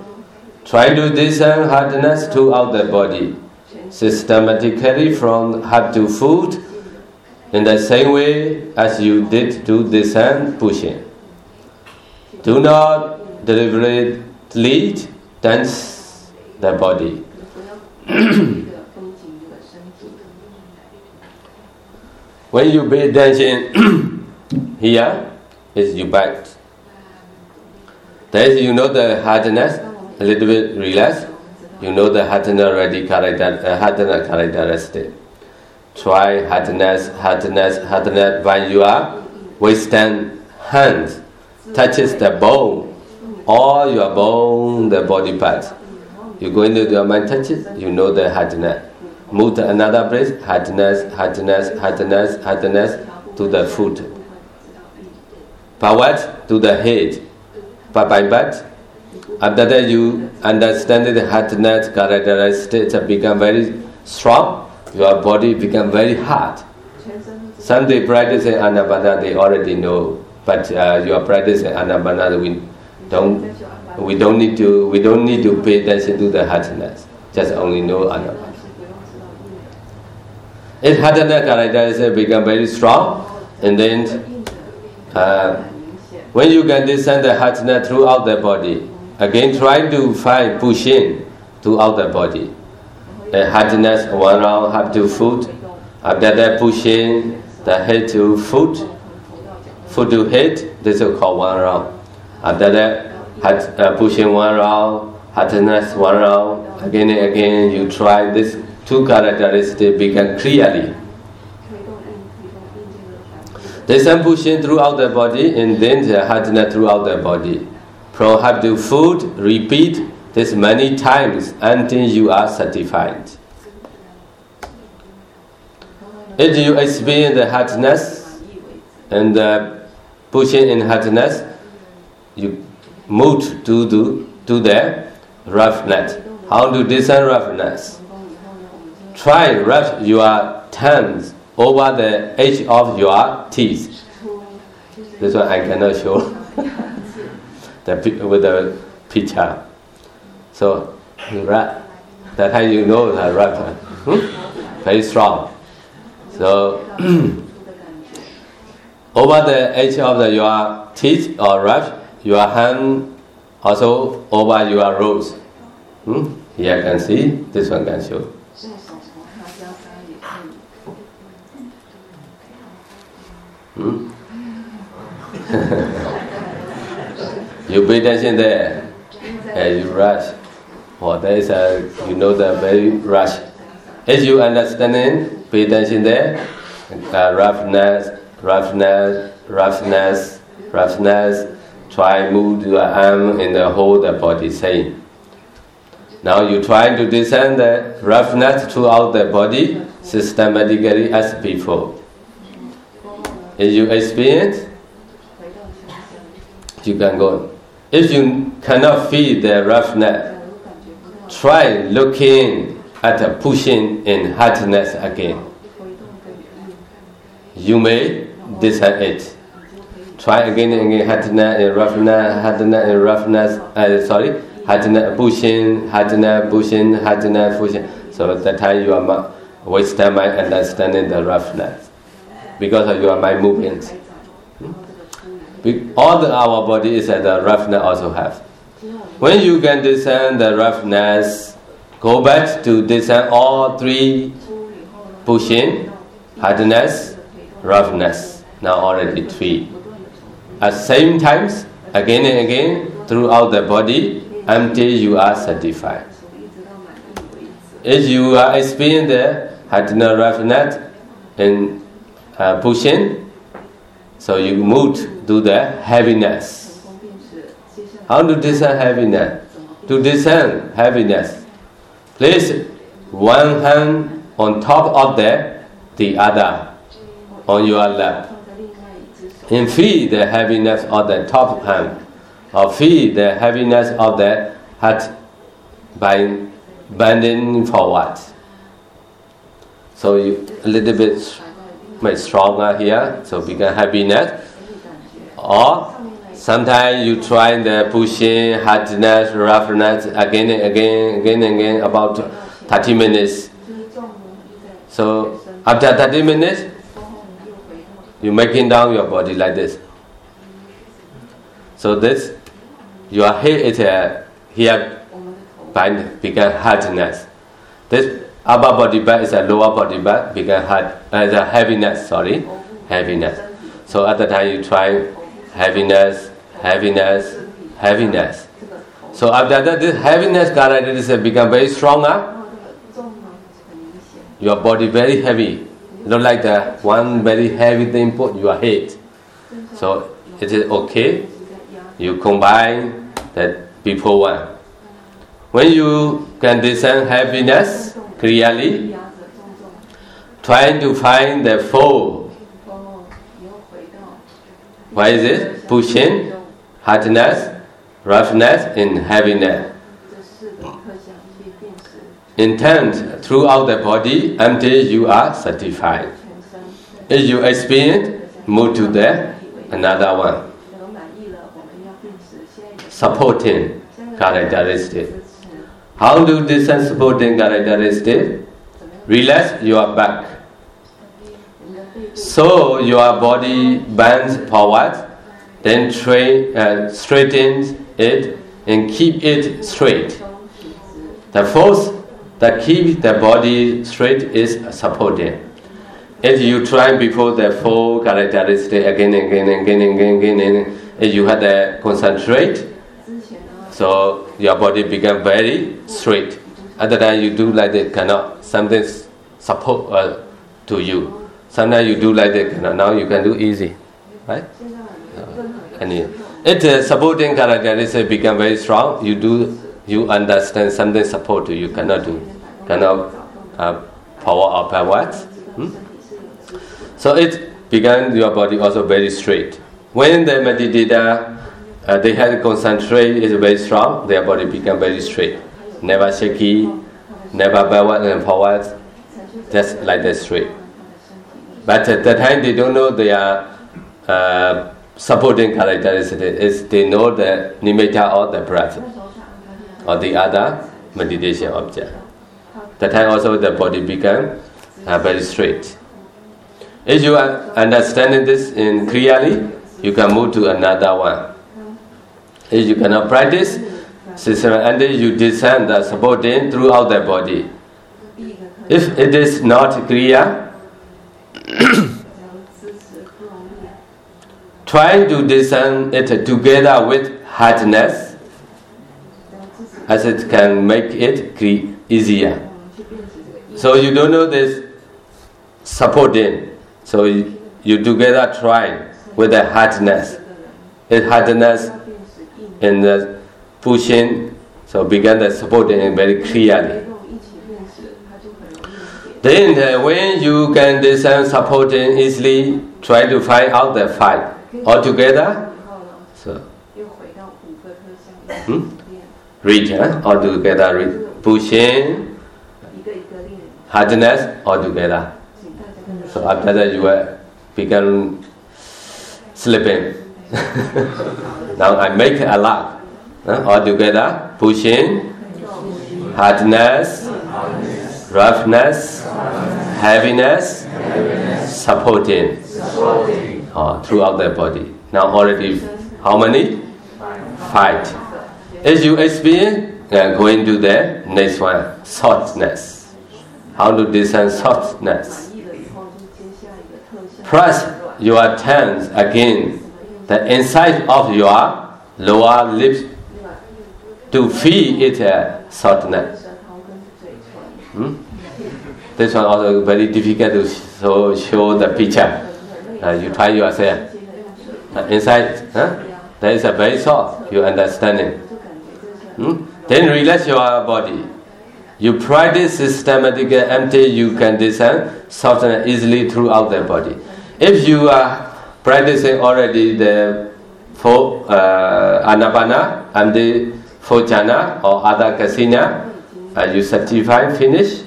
try to descend hardness throughout the body, systematically from head to foot, in the same way as you did to descend pushing. Do not deliberately tense the body. when you pay attention here is you bite. Then you know the hardness, a little bit relax. You know the hardness already character, uh, hardness characteristic. Try hardness, hardness, hardness when you are withstand hand touches the bone, all your bone, the body part. You go into your mind, touch it, you know the hardness. Move to another place, hardness, hardness, hardness, hardness to the foot. But what? To the head. But by that, after that you understand the hardness characteristics become very strong, your body become very hard. Practice in anapana, they already know. But uh, your practice anapana, we don't, we don't need to, we don't need to pay attention to the hardness. Just only know anapana. If hardness characteristics become very strong, and then uh, when you can descend the hardness throughout the body, again try to find pushing throughout the body. The hardness one round up to foot. After that, pushing the head to foot, foot to head. This is called one round. After that, hard, uh, pushing one round, hardness one round. Again and again, you try this two characteristics become clearly. There's some pushing throughout the body and then the hardness throughout the body. From have to food, repeat this many times until you are satisfied. If you experience the hardness and the pushing in hardness, you move to do to the roughness. How to discern roughness? Try rub your tongues over the edge of your teeth. This one I cannot show the, with the picture. So rub. That's how you know the rub. Hmm? Very strong. So over the edge of the, your teeth or rub, your hand also over your rose. Hmm? Here can see, this one can show. Hmm? you pay attention there. As you rush. Or there is a, you know the very rush. As you understanding, pay attention there. Uh, roughness, roughness, roughness, roughness. Try move your arm and the whole the body same. Now you try to discern the roughness throughout the body systematically as before. If you experience, you can go. If you cannot feel the roughness, try looking at the pushing and hardness again. You may decide it. Try again and again hardness and roughness, hardness and roughness. Uh, sorry, hardness, pushing, hardness, pushing, hardness, pushing. So at that time you are waste time understanding the roughness because of your mind movements. Hmm? All the, our body is at the roughness also have. When you can discern the roughness, go back to discern all three pushing, hardness, roughness. Now already three. At same times, again and again, throughout the body, until you are satisfied. If you are experiencing the hardness, roughness, and uh, pushing, so you move to the heaviness. How to discern heaviness? To discern heaviness, place one hand on top of the, the other on your lap, and feel the heaviness of the top hand, or feel the heaviness of the heart by bending forward. So you a little bit much stronger here, so become happiness. Or sometimes you try the pushing, hardness, roughness again and again, again and again, about 30 minutes. So after 30 minutes, you're making down your body like this. So this, your head is uh, here find become hardness. This upper body back is a lower body back become hard, as uh, a heaviness, sorry, heaviness. So at the time you try heaviness, heaviness, heaviness. So after that, this heaviness characteristic become very stronger. Ah? Your body very heavy, not like the one very heavy thing put your head. So it is okay. You combine that before one. When you can discern heaviness, Clearly? Trying to find the fold. Why is it? Pushing, hardness, roughness, and heaviness. Intent throughout the body until you are satisfied. If you experience, move to the another one. Supporting characteristic. How do this and supporting character is? Relax your back. So your body bends forward, then train, uh, straighten it and keep it straight. The force that keeps the body straight is supporting. If you try before the four characteristics again and again and again and again, and again, and you had to concentrate, so your body become very straight. Other than you do like that, cannot something support uh, to you. Sometimes you do like that, cannot. Now you can do easy, right? Uh, and it, it uh, supporting characteristic become very strong. You do you understand something support to you cannot do, cannot uh, power up backwards. Hmm? So it began your body also very straight. When the meditator uh, they had concentrate is very strong, their body become very straight, never shaky, never backward and forward, just like that straight. But at that time they don't know their uh, supporting characteristic is they know the nimitta or the breath or the other meditation object. That time also the body become uh, very straight. If you are understanding this in clearly, you can move to another one. If you cannot practice, and then you descend the supporting throughout the body. If it is not clear, try to descend it together with hardness, as it can make it easier. So you don't know this supporting. So you, you together try with the hardness. It hardness in the pushing, so began the supporting very clearly. Then uh, when you can discern supporting easily, try to find out the fight altogether. So, hmm? read huh? altogether, read. pushing, hardness altogether. So after that you will begin slipping. now I make a lot uh, all together pushing, hardness, roughness, heaviness, supporting uh, throughout the body. Now already how many? Five. As you experience, uh, going to the next one, softness. How to discern softness. Press your hands again the inside of your lower lips to feel it uh, softness. Hmm? This one also very difficult to show, show the picture. Uh, you try yourself. Uh, inside, huh? there is a very soft. You understanding? Hmm? Then relax your body. You practice systematic empty. You can discern softness easily throughout the body. If you are practicing already the four uh, anapana and the four jhana or other kasina, uh, you certify finish.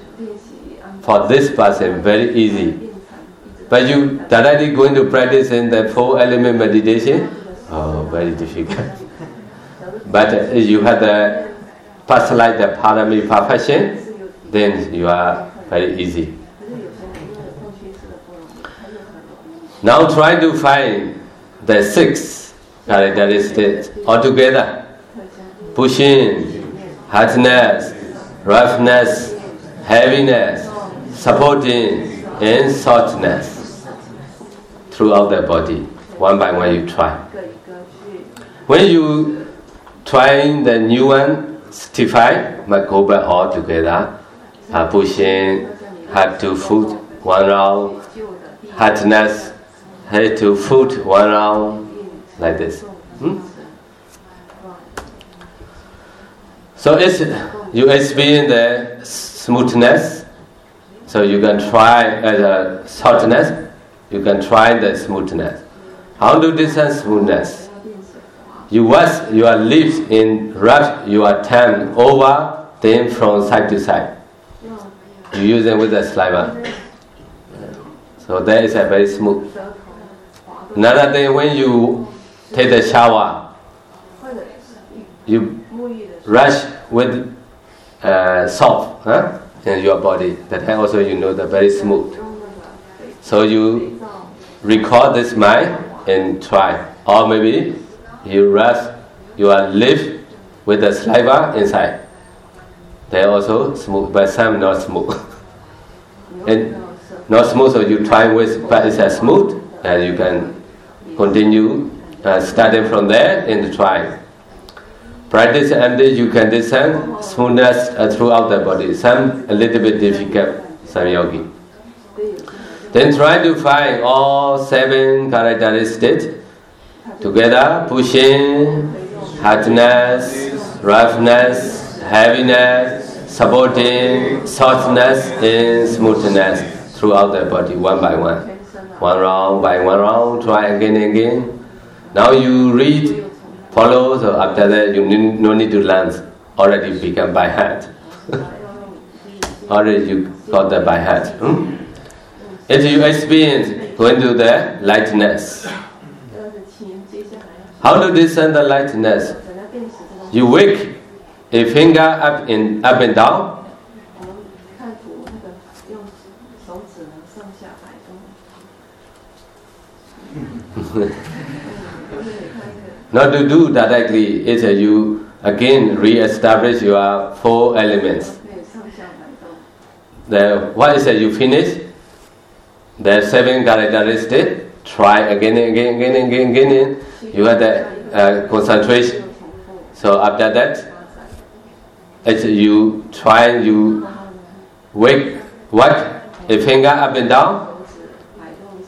For this person, very easy. But you directly going to practice in the four element meditation, oh, very difficult. but you have the pass like the parami perfection, then you are very easy. Now try to find the six characteristics altogether. Pushing, hardness, roughness, heaviness, supporting, and softness throughout the body. One by one you try. When you try the new one, certify, but go back all together. Uh, pushing, hard to foot, one round, hardness, head to foot one round like this. Hmm? So it's you experience the smoothness. So you can try uh, the softness. You can try the smoothness. How to discern smoothness? You wash your lips in rub your tongue over, then from side to side. You use them with the saliva. So that is a very smooth. Another thing, when you take the shower, you rush with uh, soap huh, in your body. That also you know the very smooth. So you record this mind and try. Or maybe you rush your lip with the saliva inside. They also smooth, but some not smooth. and not smooth, so you try with, but it's smooth, and you can continue uh, starting from there and try. Practice and you can discern smoothness uh, throughout the body. Some a little bit difficult, some yogi. Then try to find all seven characteristics together, pushing, hardness, roughness, heaviness, supporting, softness, and smoothness throughout the body, one by one. One round by one round, try again and again. Now you read, follow, so after that you need, no need to learn, already become by heart. already you got that by heart. Hmm? If you experience going to the lightness, how do to discern the lightness? You wake a finger up and up and down. Not to do directly, it's a you again re-establish your four elements. The what is it you finish? The seven characteristics. Try again and again, again and again, again. You have the uh, concentration. So after that, it's you try you wake what a finger up and down.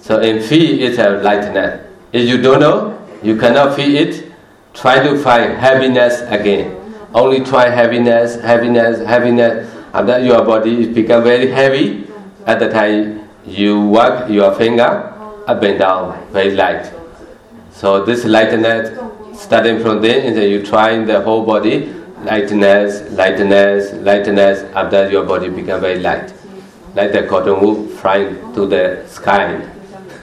So in feel it's a lightness. If you don't know, you cannot feel it. Try to find happiness again. Only try happiness, happiness, happiness. After your body is become very heavy, at the time you work your finger up and down, very light. So this lightness, starting from there, and then you try in the whole body, lightness, lightness, lightness. After your body become very light, like the cotton wool flying to the sky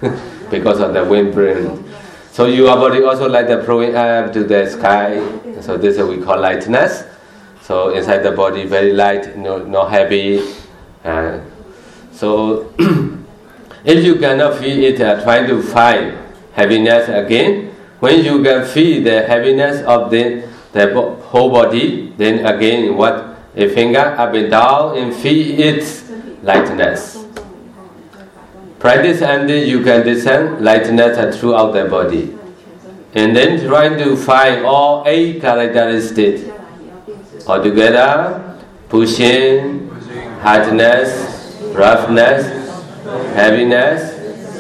because of the wind blowing. So your body also like the flowing up to the sky. So this we call lightness. So inside the body very light, no, not heavy. Uh, so if you cannot feel it, uh, try to find heaviness again. When you can feel the heaviness of the, the whole body, then again what a finger up and down and feel its lightness. Practice and then you can discern lightness throughout the body. And then try to find all eight characteristics altogether pushing, hardness, roughness, heaviness,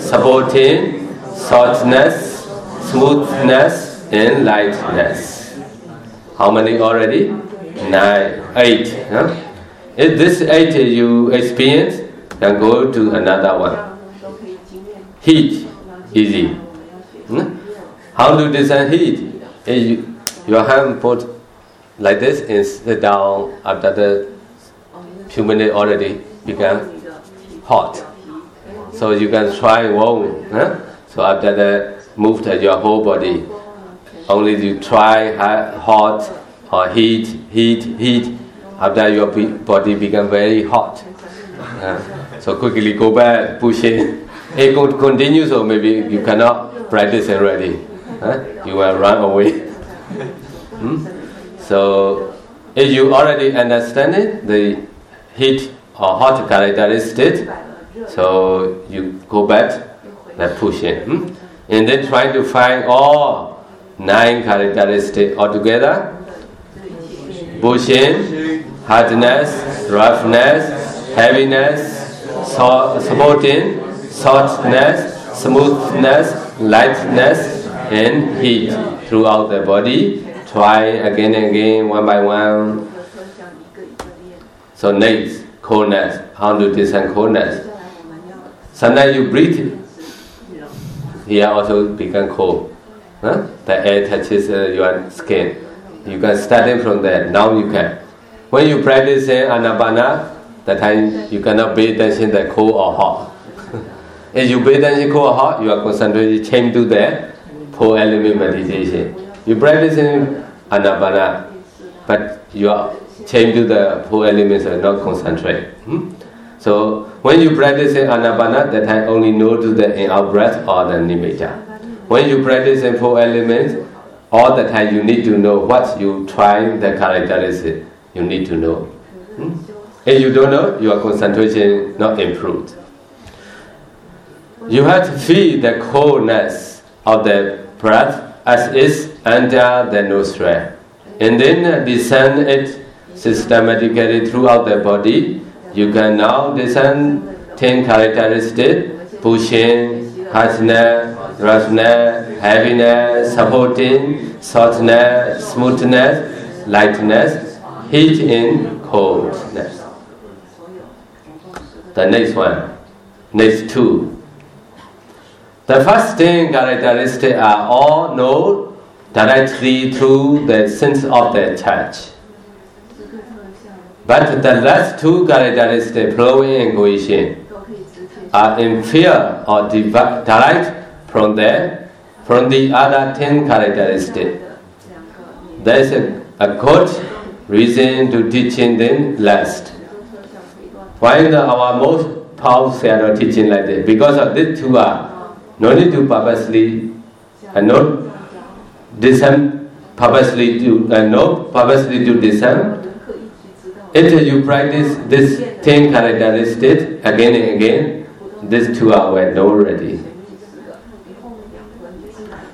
supporting, softness, smoothness, and lightness. How many already? Nine, eight. Huh? If this eight you experience, then go to another one. Heat, easy. Hmm? How to discern heat? You, your hand put like this and sit down after the few minutes already become hot. So you can try warm. Huh? So after that, move your whole body. Only you try hot or heat, heat, heat. After your body become very hot. Uh, so quickly go back, push it. It could continue, so maybe you cannot practice already. Huh? You will run away. hmm? So, if you already understand it, the heat or hot characteristic, so you go back and push it. Hmm? And then try to find all nine characteristics altogether. Pushing, hardness, roughness, heaviness, so, supporting, softness, smoothness, lightness, and heat throughout the body. Try again and again, one by one. So next, coldness. How to discern coldness? Sometimes you breathe, here also become cold. Huh? The air touches uh, your skin. You can start from there. Now you can. When you practice in anapana, that time you cannot pay attention the cold or hot. If you attention cold or hot, you are concentrated to the four element meditation. You practice in anapana, but you are change to the four elements and not concentrate. Hmm? So when you practice in anapana, that time only notice the in out breath or the nimitta. When you practice in four elements, all the time you need to know what you try the characteristic. You need to know. Hmm? If you don't know, your concentration not improved. You have to feel the coldness of the breath as is under the nostril, and then descend it systematically throughout the body. You can now descend ten characteristics: pushing, harshness, roughness, heaviness, supporting, softness, smoothness, lightness, heat and coldness. The next one, next two. The first ten characteristics are all known directly through the sense of the touch. But the last two characteristics, flowing and cohesion, are uh, inferior or direct from the from the other ten characteristics. There is a, a good reason to teaching them last. Why our most powerful teaching like this? Because of these two are no need to purposely and not descend purposely to and no purposely to descend. If you practice this ten characteristics again and again, these two are well already.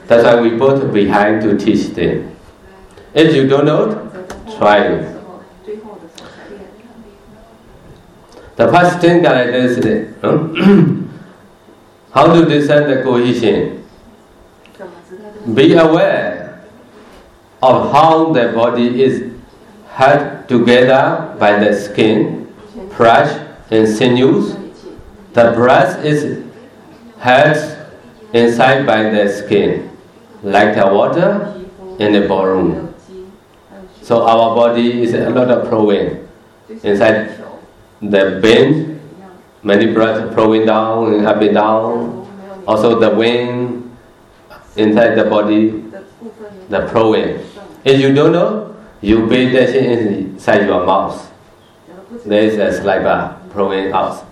That's why we put behind to teach them. If you don't know, try. It. The first ten characteristics. How to discern the cohesion? Be aware of how the body is held together by the skin, flesh, and sinews. The breath is held inside by the skin, like the water in the ballroom. So our body is a lot of flowing inside the vein many breaths flowing down and up and down. Also the wind inside the body, the flowing. If you don't know, you pay attention inside your mouth. There is a saliva flowing out.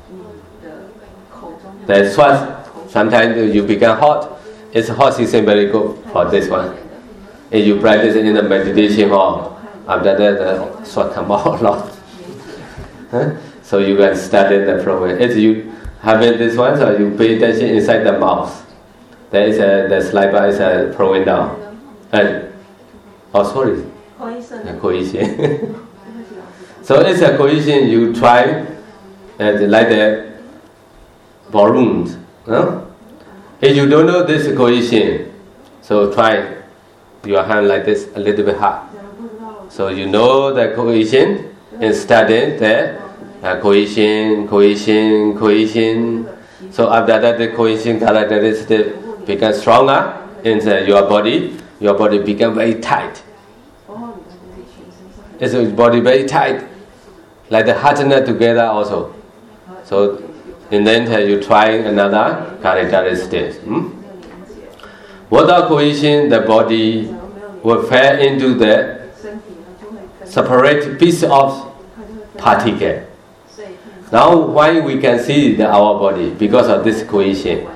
The sweat, sometimes you become hot. It's hot season very good for this one. If you practice in the meditation hall, after that the sweat come out a lot. Huh? So you can study the program. If you having this one, so you pay attention inside the mouth. There is a the saliva is a flowing down. And oh sorry, a cohesion. so it's a cohesion. You try and like the balloons. No? If you don't know this cohesion, so try your hand like this a little bit hard. So you know the cohesion and study the uh, cohesion, cohesion, cohesion. So after that, the cohesion characteristic becomes stronger in the, your body. Your body become very tight. It's your body very tight, like the hardness together also. So, and then uh, you try another characteristic. Hmm? Without cohesion, the body will fall into the separate piece of particle. Now, why we can see the, our body? Because of this cohesion.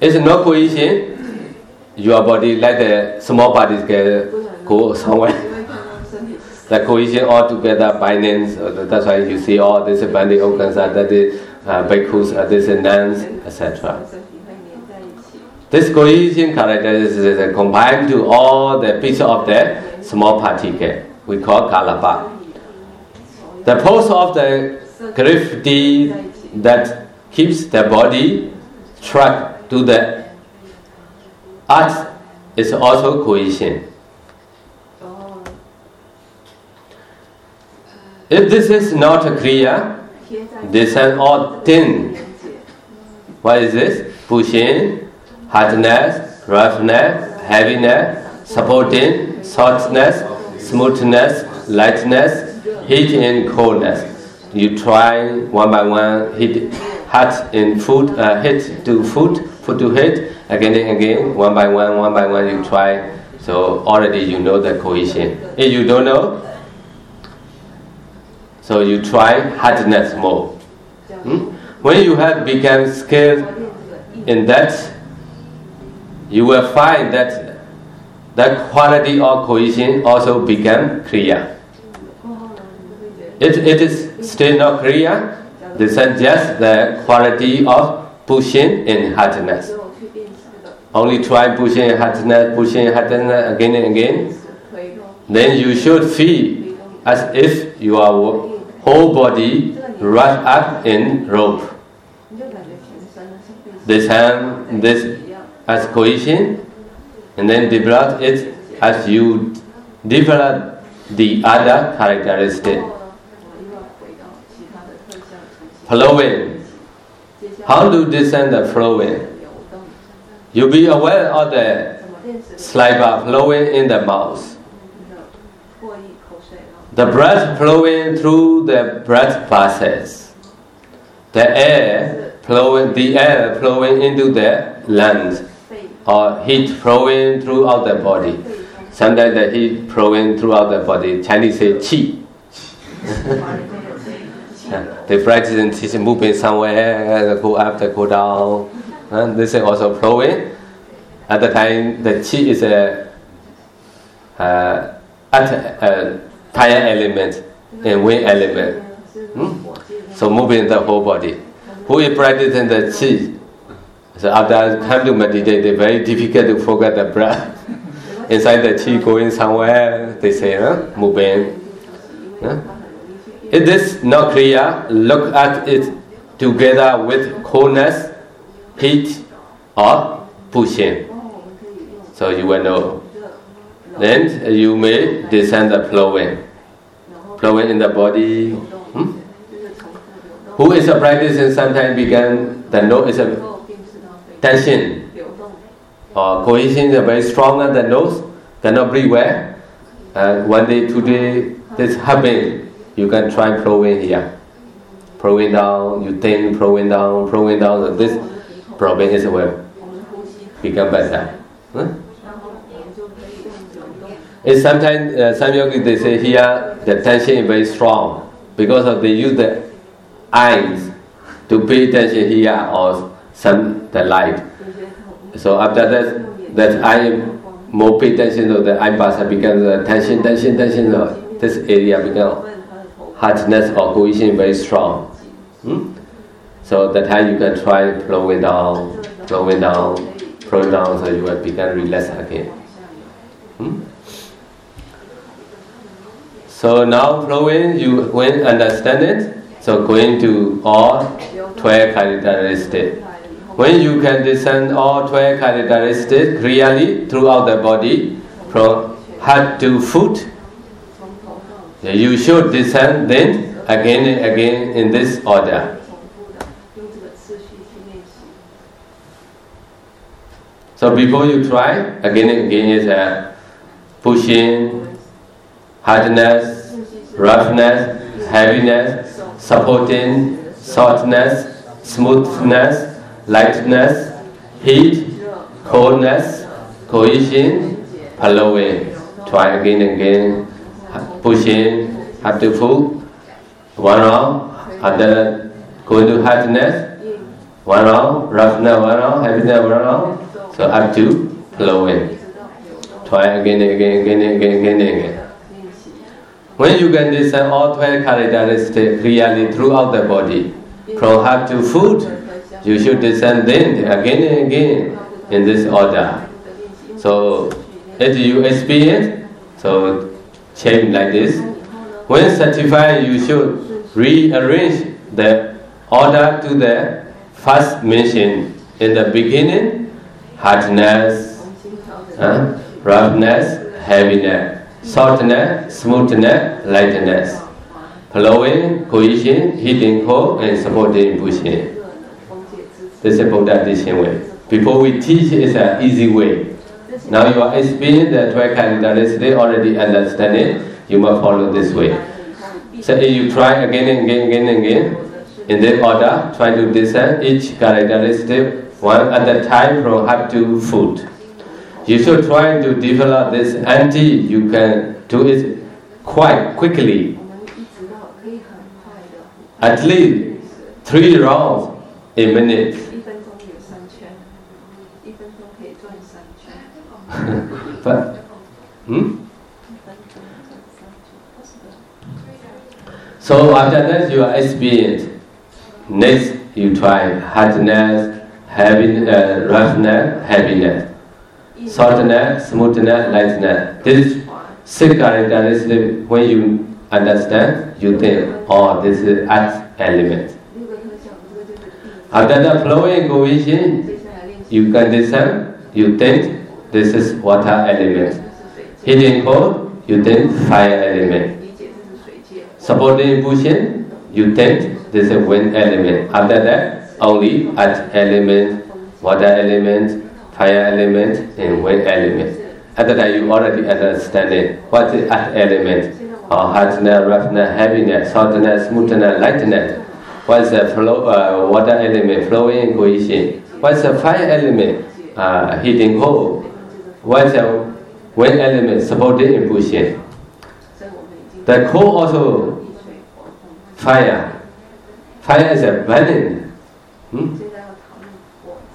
It's no cohesion, your body like the small particle go somewhere. the cohesion all together, binance, uh, that's why you see all these binding organs are that the uh, bhikkhus, uh, these nuns, etc. This cohesion characteristic is combined to all the pieces of the small particle. We call kalapa. The pose of the gravity that keeps the body struck to the earth is also cohesion. Oh. If this is not clear, this is all thin. What is this? Pushing, hardness, roughness, heaviness, supporting, softness, smoothness, lightness, heat and coldness. You try one by one, hit hot in food, uh, hit to food, foot to hit, again and again, one by one, one by one. You try. So already you know the cohesion. If you don't know, so you try hardness more. Hmm? When you have become skilled in that, you will find that that quality of cohesion also become clear. It, it is Stenocrea, they suggest the quality of pushing and hardness. Only try pushing and hardness, pushing and hardness again and again. Then you should feel as if your whole body rush up in rope. This hand, this as cohesion, and then develop it as you develop the other characteristic flowing. How to discern the flowing? You be aware of the saliva flowing in the mouth, the breath flowing through the breath passes, the air flowing, the air flowing into the lungs, or heat flowing throughout the body. Sometimes the heat flowing throughout the body. Chinese say qi. The president is moving somewhere, go up, go down. And this is also flowing. At the time, the chi is a, uh, at uh, a fire element and wind element. Hmm? So moving the whole body. Who is practicing the chi? So after time to meditate, it's very difficult to forget the breath. Inside the chi going somewhere, they say, huh? moving. Huh? It is not clear? Look at it together with coolness, heat, or pushing. So you will know. Then you may descend the flowing. Flowing in the body. Hmm? Who is a practicing sometimes began the nose is a tension or cohesion is very stronger than nose, cannot breathe well. Uh, one day, two day, this happened you can try proving here. Proving down, you think proving down, proving down. This province will become better. Huh? It's sometimes uh, some yogis they say here the tension is very strong because of they use the eyes to pay attention here or some the light. So after that, that eye more pay attention to the eye pass because the tension, tension, tension. This area becomes hardness or cohesion very strong. Hmm? So that time you can try blow it down, blow it down, blow it down, so you will begin relax again. Hmm? So now flowing, you when understand it, so going to all 12 characteristics. When you can discern all 12 characteristics clearly throughout the body, from head to foot, you should this then again and again in this order. So before you try, again and again is a uh, pushing, hardness, roughness, heaviness, supporting, softness, smoothness, lightness, heat, coldness, cohesion, following. Try again and again, pushing, have to pull one round, after go to happiness, one round, roughness one round, Happiness, one round. So up to blow in. Try again, again, again, again, again, again. When you can discern all 12 characteristics clearly throughout the body, from heart to foot, you should discern then again and again in this order. So, as you experience, so change like this. When satisfied, you should rearrange the order to the first mention In the beginning, hardness, uh, roughness, heaviness, softness, smoothness, lightness, flowing, cohesion, heating, cold, and supporting pushing. This is Buddha teaching way. Before we teach, it's an easy way. Now you are experiencing the 12 They already understand it you must follow this way. So if you try again and again, again and again, in this order, try to discern each characteristic one at a time from head to foot. You should try to develop this until you can do it quite quickly. At least three rounds a minute. but, hmm? So after that, you experience. Next, you try hardness, heaviness, uh, roughness, heaviness, softness, smoothness, lightness. This six characteristics, when you understand, you think, oh, this is earth element. After the flowing cohesion, you can discern, you think, this is water element. Heating cold, you think fire element. Supporting the you take this seven element. After that, only at element, water element, fire element, and wind element. After that, you already understand it. What is earth element? Or hardness, roughness, heaviness, softness, smoothness, lightness. What's the flow, uh, water element, flowing cohesion? What's the fire element? Uh, heating cold. What's the wind element? Supporting impulsion. The cold also fire. Fire is a venom. Hmm?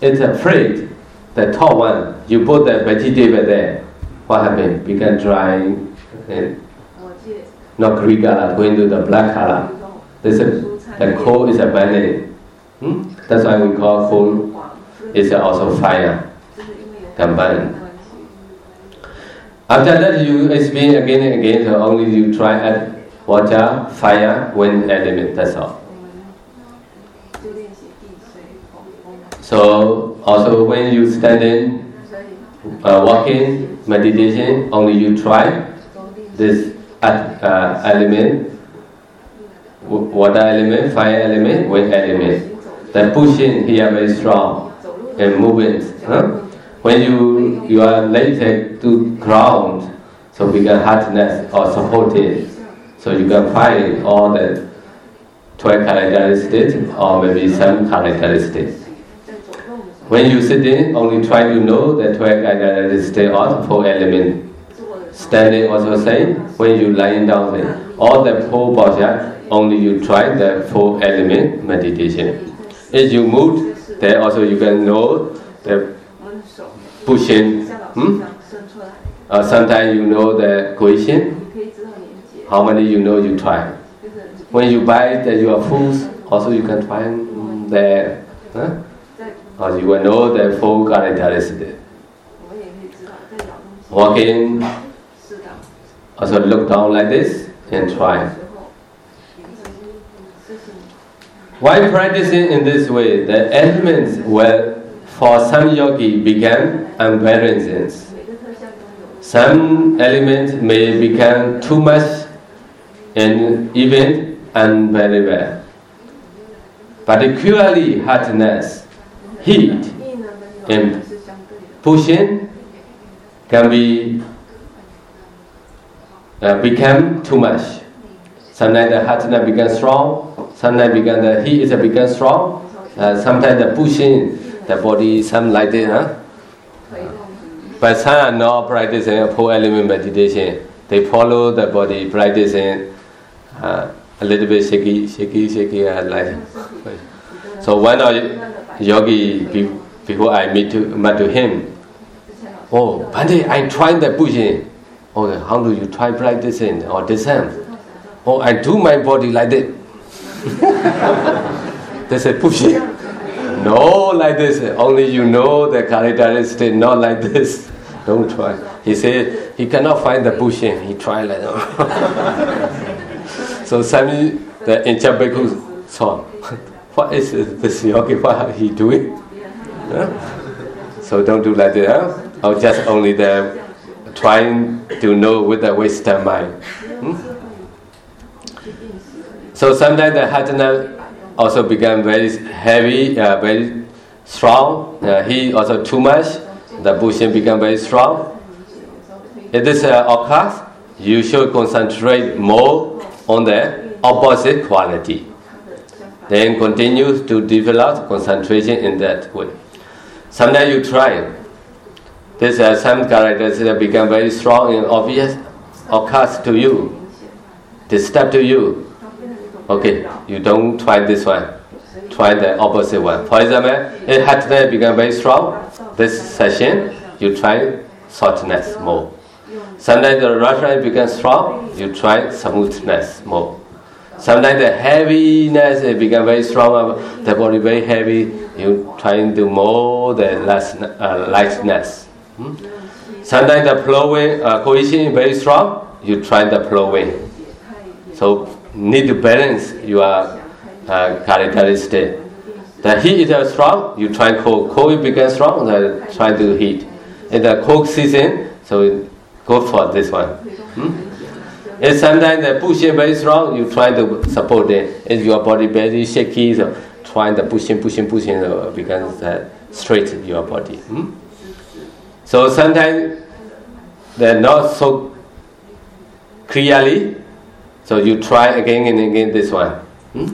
It's a fruit. The tall one, you put the vegetable there. What happened? Become dry and not green color, going to the black color. This is, the coal is a venom. Hmm? That's why we call coal. It's also fire. Combined. After that, you explain again and again, so only you try at water, fire, wind element, that's all. So also when you stand in, uh, walking, meditation, only you try this uh, element, water element, fire element, wind element. The pushing here very strong and movement. Huh? When you you are linked to ground, so we can hardness or it so you can find all the 12 characteristics or maybe some characteristics. When you sit in, only try to know the 12 characteristics of four elements. Standing also same. when you lying down, there, all the four body, only you try the four element meditation. If you move, then also you can know the pushing. Hmm? Uh, sometimes you know the question, how many you know you try? When you buy that you are fools, also you can find there. Huh? Or you will know the interested. Walk Walking, also look down like this and try. While practicing in this way, the elements were for some yogi become unbalanced. Some elements may become too much and even unbeliever. Particularly hardness, heat, and pushing can be uh, become too much. Sometimes the hatna becomes strong, sometimes become the heat is become strong, uh, sometimes the pushing the body some like this, huh? But some are not practicing full element meditation. They follow the body practicing uh, a little bit shaky, shaky, shaky, uh, like. So one of yogi before I meet to, met to him, oh, Pandit, I'm trying the pushing. Oh, how do you try like this in or this hand? Oh, I do my body like this. they say pushing. No, like this. Only you know the characteristic, not like this. Don't try. He said he cannot find the pushing. He tried like that. so suddenly the Inchabeku saw, what is this yogi? What are he doing? So don't do like that. Huh? Or just only the trying to know with the Western mind. Hmm? So sometimes the hardness also become very heavy, uh, very strong. Uh, he also too much. The pushing become very strong. If uh, occurs, you should concentrate more on the opposite quality. Then continue to develop concentration in that way. Sometimes you try. This uh, some characters that become very strong and obvious occurs to you, disturb to you. Okay, you don't try this one. Try the opposite one. For example, if hardness become very strong, this session you try softness more. Sometimes the roughness becomes strong, you try smoothness more. Sometimes the heaviness it become very strong, the body very heavy. You trying to more the less, uh, lightness. Hmm? Sometimes the flowing uh, cohesion is very strong. You try the flowing. So need to balance your uh, characteristic. The heat is strong. You try cold. Cold becomes strong. Then try to heat. In the cold season, so Go for this one. Hmm? And sometimes the pushing very strong, you try to support it. If your body very shaky, so try the pushing, pushing, pushing, so becomes uh, straight your body. Hmm? So sometimes they're not so clearly, so you try again and again this one. Hmm?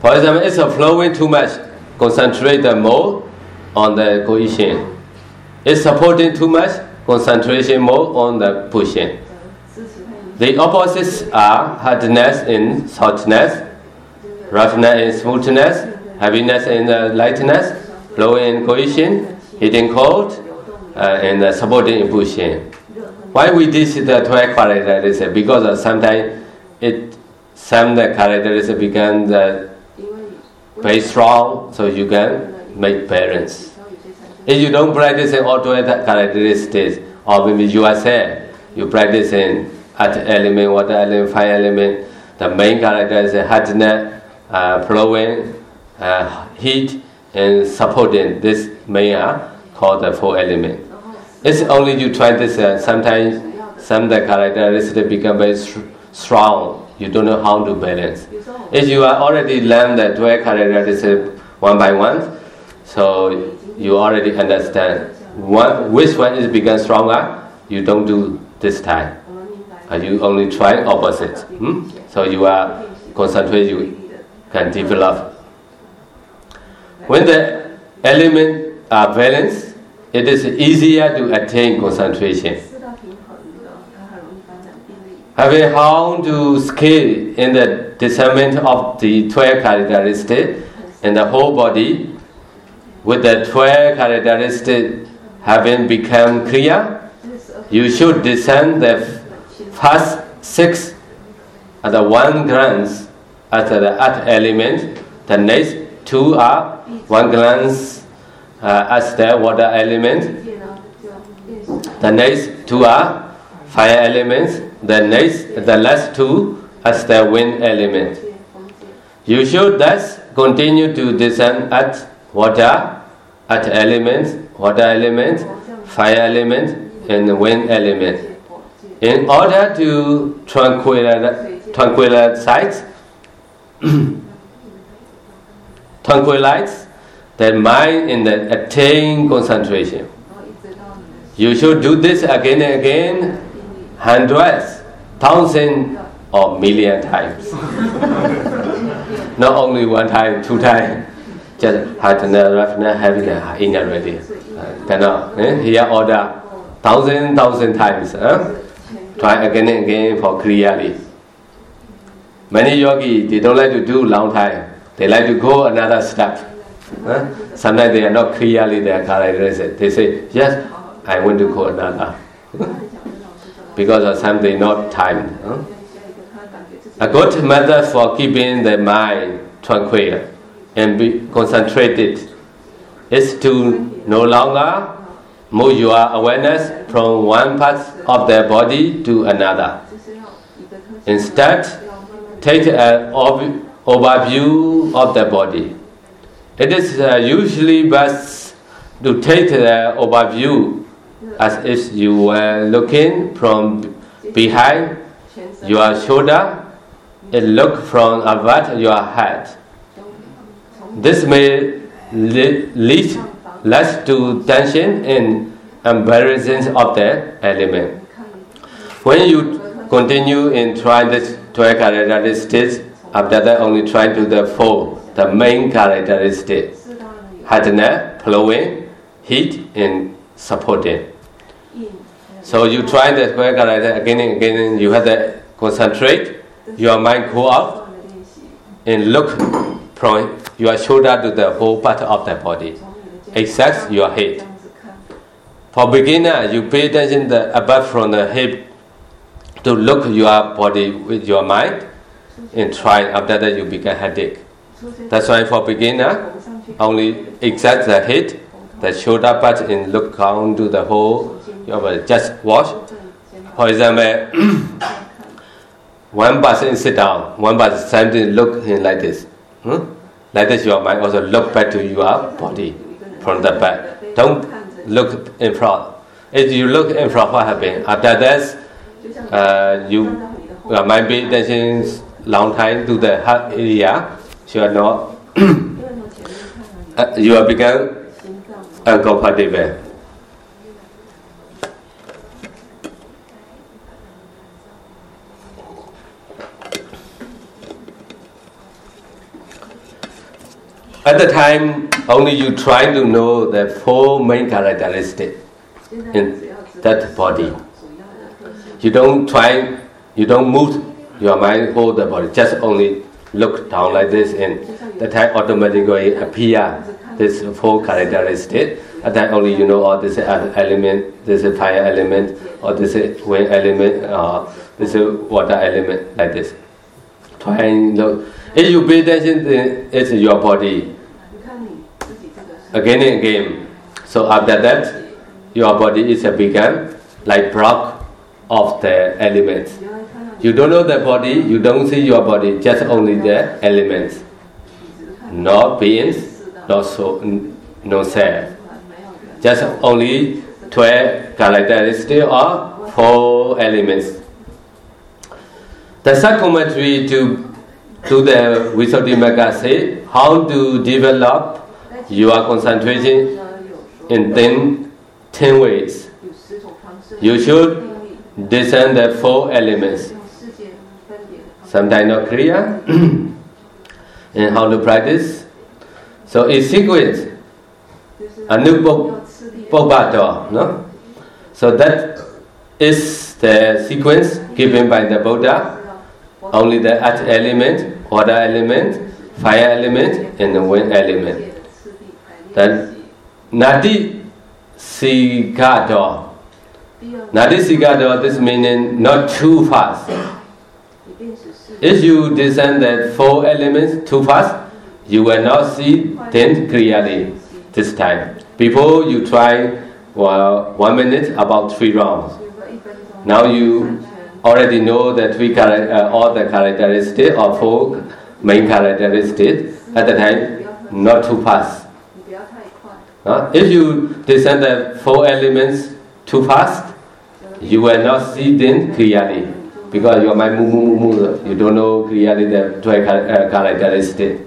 For example, it's flowing too much. Concentrate more on the cohesion is supporting too much concentration more on the pushing. The opposites are hardness and softness, roughness and smoothness, heaviness and lightness, low and cohesion, heating cold, uh, and uh, supporting pushing. Why we this the 12 characteristics? Because uh, sometimes it some characteristics become the very strong, so you can make parents. If you don't practice in all the characteristics of yourself, you practice in earth element, water element, fire element. The main characteristics are hardness, uh, flowing, uh, heat, and supporting. This main are called the four elements. It's only you try this, uh, sometimes some of the characteristics become very strong. You don't know how to balance. If you are already learned the 12 characteristics one by one, so you already understand what, which one is become stronger, you don't do this time. Uh, you only try opposite. Hmm? So you are concentrated, you can develop. When the elements are balanced, it is easier to attain concentration. Having how to scale in the discernment of the 12 characteristics in the whole body, with the 12 characteristics having become clear, you should discern the first six at the one glance at the earth element, the next two are one glance uh, at the water element, the next two are fire elements, the next the last two as the wind element. You should thus continue to discern at water earth element, water element, fire element, and wind element. In order to tranquilize, tranquilize, tranquilize the mind and the attain concentration. You should do this again and again, hundreds, thousands, or million times. Not only one time, two times just Hatana Ratna Havila uh, in already. Uh, cannot. Eh? Here order thousand, thousand times. Eh? Try again and again for clearly. Many yogi, they don't like to do long time. They like to go another step. Eh? Sometimes they are not clearly their characteristic. They say, yes, I want to go another. because of something not time. Eh? A good method for keeping the mind tranquil and be concentrated is to no longer move your awareness from one part of the body to another. Instead, take an overview of the body. It is uh, usually best to take the overview as if you were looking from behind your shoulder and look from above your head. This may lead, less to tension and embarrassment of the element. When you continue in trying this 12 characteristics, after that only try to the four, the main characteristics, hardness, flowing, heat, and supporting. So you try the 12 characteristics again and again, and you have to concentrate, your mind go up, and look from your shoulder to the whole part of the body, except your head. For beginner, you pay attention the above from the hip to look your body with your mind and try. After that, you become headache. That's why for beginner, only except the head, the shoulder part, and look down to the whole your body. Just watch. For example, one person sit down, one person standing, look like this. Hmm? Like this your mind also look back to your body from the back. Don't look in front. If you look in front, what happens? After that, uh, you uh, might be dancing long time to the heart area. You are not. uh, you are become uncomfortable. At the time, only you try to know the four main characteristics in that body. You don't try, you don't move your mind hold the body, just only look down like this and the time automatically appear this four characteristic. At that only you know all this element, this is fire element, or this is wind element, or this is water element, like this. Try and. If you pay attention, it's your body. Again and again. So after that, your body is a begun like block of the elements. You don't know the body, you don't see your body, just only the elements. No beings, no soul, no self. Just only 12 characteristics or four elements. The supplementary to to the Visuddhimagga say how to develop your concentration in ten, ten ways. You should discern the four elements. Sometimes not clear. and how to practice. So in sequence, Anupubbato, no? So that is the sequence given by the Buddha. Only the earth element, water element, fire element, and the wind element. Then Nadi Sigado. Nadi Sigado, this meaning not too fast. If you discern the four elements too fast, you will not see them clearly this time. Before you try well, one minute about three rounds. Now you already know the three uh, all the characteristics or four main characteristics at the time, not too fast. Uh, if you discern the four elements too fast, you will not see them clearly because your mind move, move, move, you don't know clearly the twelve uh, characteristics.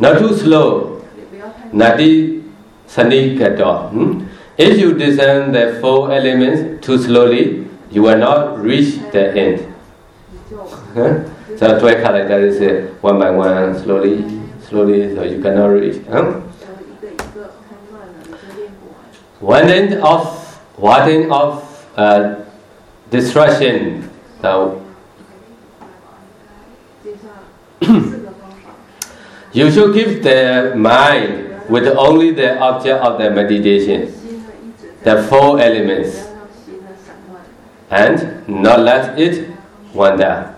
Not too slow, nati sanikato. Hmm? If you discern the four elements too slowly, you will not reach the end. So twelve characteristics one by one, slowly, slowly, so you cannot reach. Huh? One end of one end of uh, distraction. So you should keep the mind with only the object of the meditation, the four elements, and not let it wander.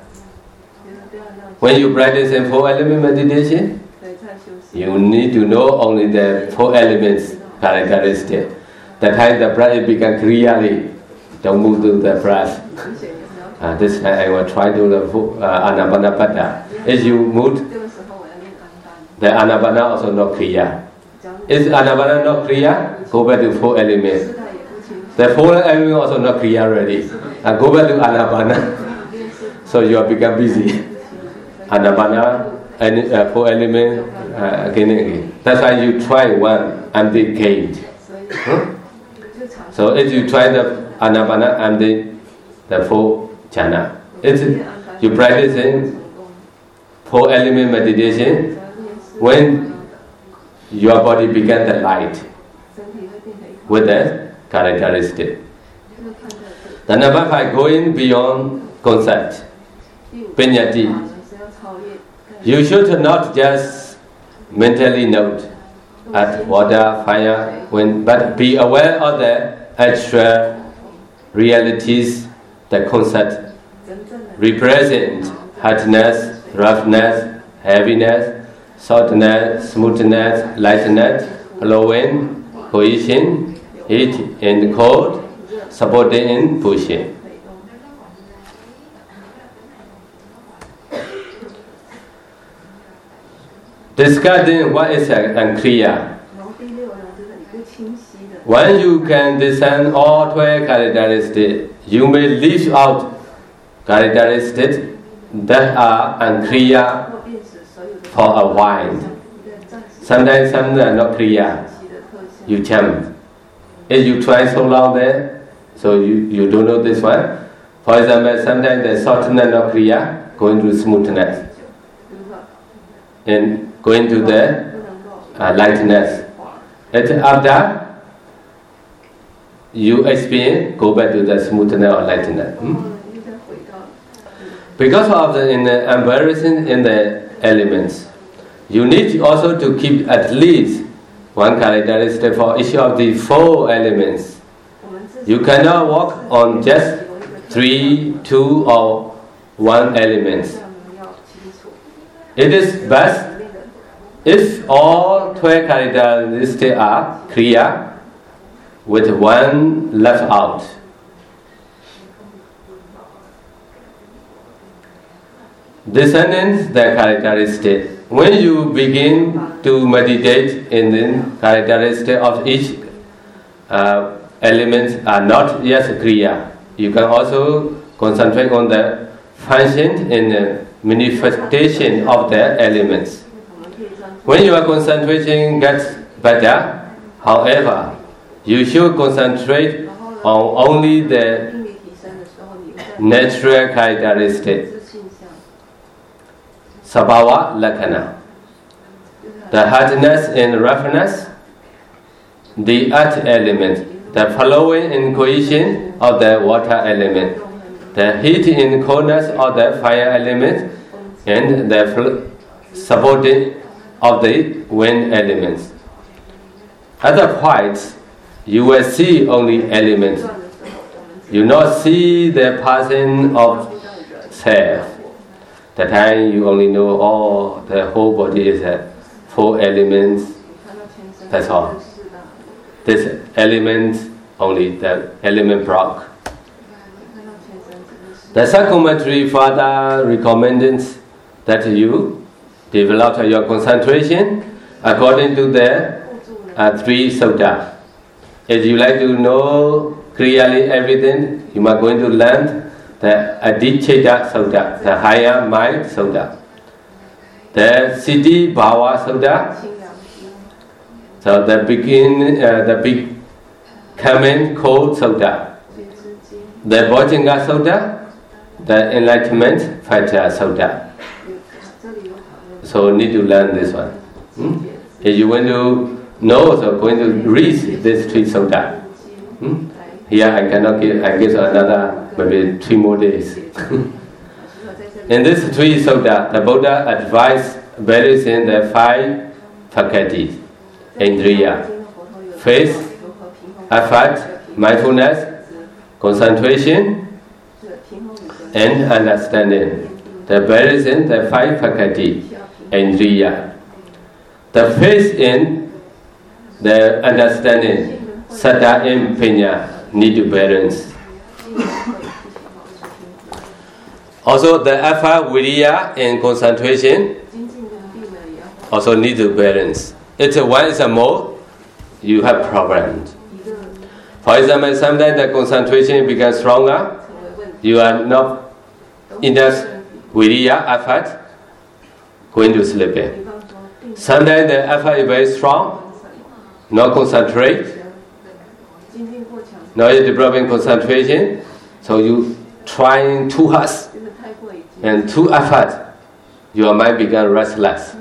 When you practice in four element meditation, you need to know only the four elements characteristic. The time the breath becomes clearly, don't move to the breath. Uh, this time I will try to the uh, anapanapata. As you move, the anapana also not clear. Is anapana not clear? Go back to four elements. The four element also not clear already. Uh, go back to anapana. so you are become busy. Anapana, and uh, four element uh, again again. That's why you try one and be gained. So if you try the anapana and the, the four jhana, it's, you practice in four element meditation when your body began the light with that characteristic. The number five, going beyond concept, pannatti. You should not just mentally note at water, fire, wind, but be aware of the actual realities, the concept represent hardness, roughness, heaviness, softness, smoothness, lightness, flowing, cohesion, it and cold, supporting and pushing. Discarding what is unclear. When you can discern all 12 characteristics, you may leave out characteristics that are unclear for a while. Sometimes some are not clear. You jump. If you try so long there, so you, you don't know this one. For example, sometimes the shortness of Kriya going to smoothness and going to the uh, lightness. And after you experience, go back to the smoothness or lightness. Hmm? Because of the, in the embarrassing in the elements, you need also to keep at least one characteristic for each of the four elements. You cannot walk on just three, two, or one element. It is best if all 12 characteristics are clear with one left out. This ends the characteristic. When you begin to meditate in the characteristic of each uh, element are not yet clear, you can also concentrate on the function and the manifestation of the elements. When your concentration gets better, however, you should concentrate on only the natural characteristics sabhava lakkhana. The hardness and roughness, the earth element, the flowing and cohesion of the water element, the heat and coldness of the fire element, and the supporting of the wind elements. Otherwise, you will see only elements. You not see the passing of self. That time you only know, all oh, the whole body is four elements. That's all. This element only the element block. The subcommentary further recommends that you develop your concentration according to the uh, three sutta. If you like to know clearly everything, you are going to learn the Adhicitta Sutta, the higher mind Sauda, the Siddhi Bhava Sauda. So the begin, uh, the big common cold Sauda, the Bojjhanga Sutta, the enlightenment fighter Sauda. So need to learn this one. Hmm? If you want to know, so going to read this three Sauda. Hmm? Yeah, I cannot give, I give another maybe three more days. in this three sutta, the Buddha advised various in the five faculties, Indriya, faith, effort, mindfulness, concentration, and understanding. The various in the five faculties, Indriya. The faith in the understanding, Sata and panna need to balance. also, the effort, viriya, and concentration also need to balance. It's one is more, you have problems. For example, sometimes the concentration becomes stronger, you are not enough viriya effort going to sleep. Sometimes the effort is very strong, not concentrate, noise developing concentration. So you trying too hard and too effort, your mind becomes restless.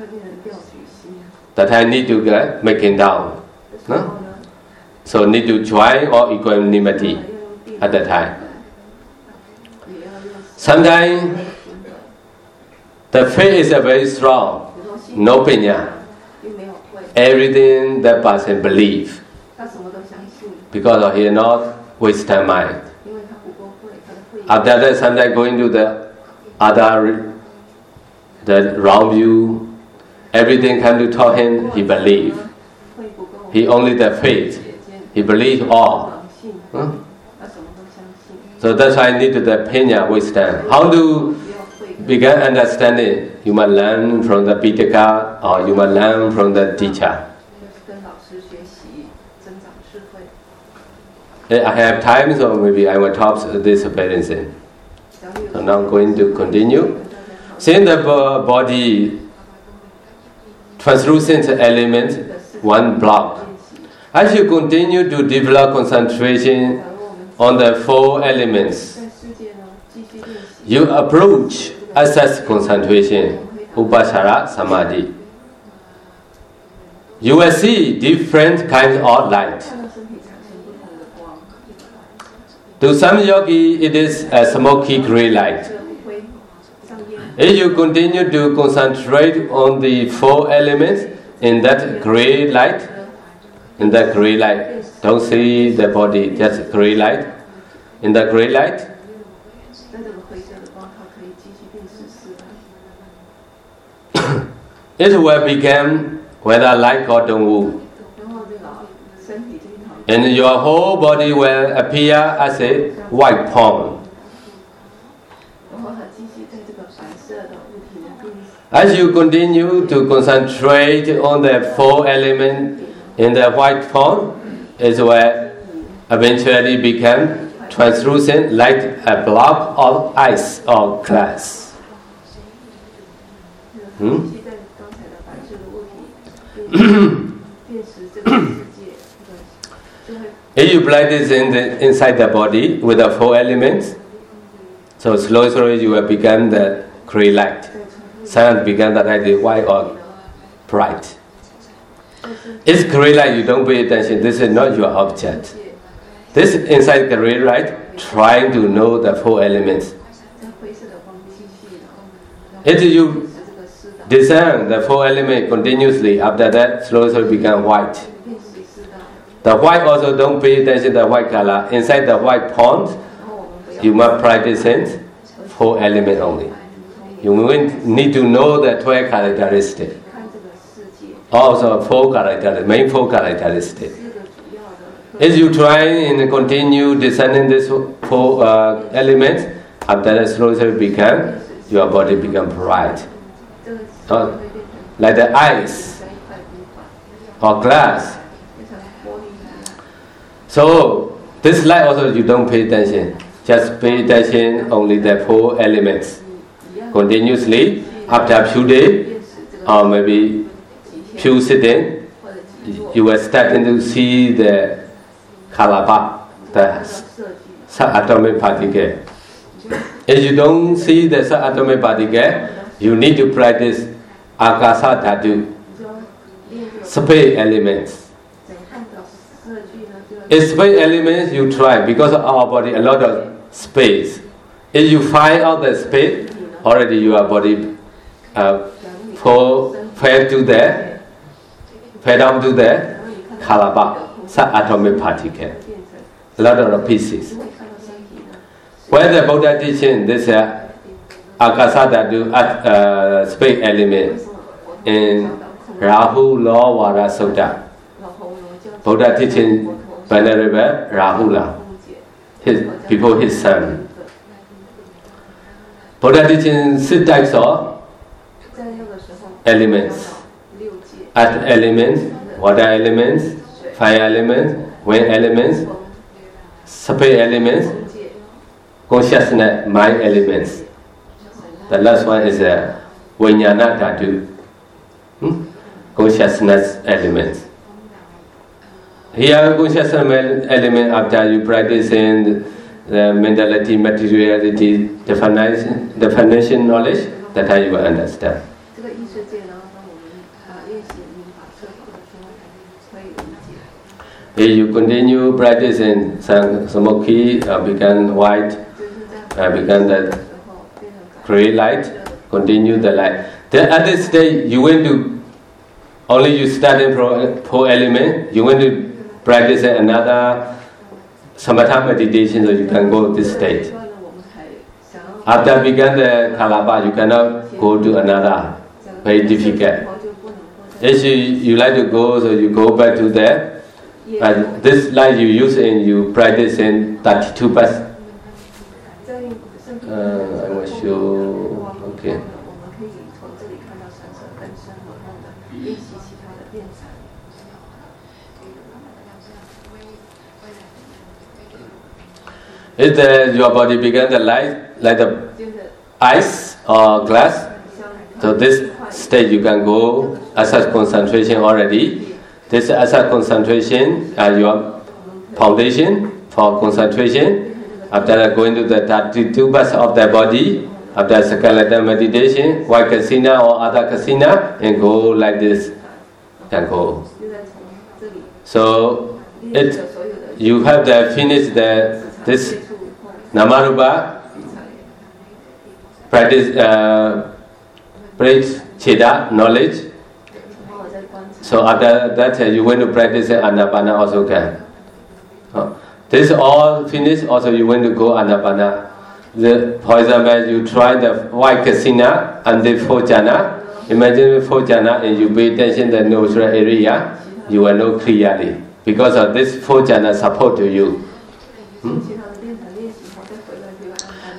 That I need to get making down. No? So need to try or equanimity at that time. Sometimes the faith is very strong, no opinion. Everything that person believe because he is not wisdom mind. At that time, sometimes going to the other, the round view, everything come to talk him he believe. He only the faith. He believe all. Hmm? So that's why I need the Panna wisdom. How to begin understanding? You must learn from the Pitaka or you must learn from the teacher. Uh, I have time, so maybe I will top this balancing. So now I'm going to continue. Since the body translucent element, one block. As you continue to develop concentration on the four elements, you approach access concentration, upachara samadhi. You will see different kinds of light. To some yogi, it is a smoky gray light. If you continue to concentrate on the four elements in that gray light, in that gray light, don't see the body, just gray light. In the gray light, it will become whether like cotton wool and your whole body will appear as a white palm. As you continue to concentrate on the four elements in the white palm, it will eventually become translucent like a block of ice or glass. Hmm? If you apply this in the, inside the body with the four elements, so slowly, slowly you will begin the gray light. Silence begin that idea white or bright. It's gray light, you don't pay attention. This is not your object. This inside the gray light, trying to know the four elements. If you discern the four elements continuously, after that, slowly, slowly become white. The white also don't pay attention to the white color. Inside the white pond, you must practice sense four element only. You need to know the twelve characteristics. Also four characteristics, main four characteristics. As you try and continue descending this four uh, elements, after that slowly become your body become bright. Uh, like the ice or glass so this light also you don't pay attention. Just pay attention only the four elements. Continuously after a few days or maybe few sitting, you are starting to see the kalapa, the subatomic particle. If you don't see the subatomic particle, you need to practice akasa dhatu, space elements space elements you try because our body a lot of space. If you find out the space, already your body uh, fall, fell to there, fell down to there, kalaba, subatomic particle, a lot of pieces. When the Buddha teaching this uh, akasa dhatu uh, space element in Rahulovada Sutta, Buddha teaching Venerable Rahula, his, before his son. Buddha teaching six types of elements. Earth elements, water elements, fire elements, wind elements, space elements, consciousness, mind elements. The last one is a uh, Vijnana Dhatu, hmm? consciousness elements. Here, consciousness element after you practice in the mentality, materiality, definition, definition knowledge, that how you will understand. 这个意识界呢，当我们啊练习明法彻底的时候，可以理解。 If you continue practicing some smoky, uh, become white, 就是在 uh, become the 时候变成 gray light, continue the light. Then at this stage, you want to only you starting from four element. You want to practice another samatha meditation so you can go to this state. After begin the Kalapa, you cannot go to another. Very difficult. If you, you like to go, so you go back to there. But this light you use and you practice in 32 paths. Uh, I will show. Is that your body began to light like the ice or glass? So this stage you can go access concentration already. This access concentration are your foundation for concentration. After that, going to the 32 parts of the body. After skeletal meditation, white kasina or other kasina, and go like this, and go. So it, you have the finish the this Namarupa practice, uh, preach Cheda knowledge. So after that, uh, you want to practice Anapana also can. Uh, oh, this all finished. also you want to go Anapana. The, for example, you try the white kasina and the four jhana. Imagine the four jhana and you pay attention the neutral area, you will know clearly. Because of this four jhana support to you. Hmm?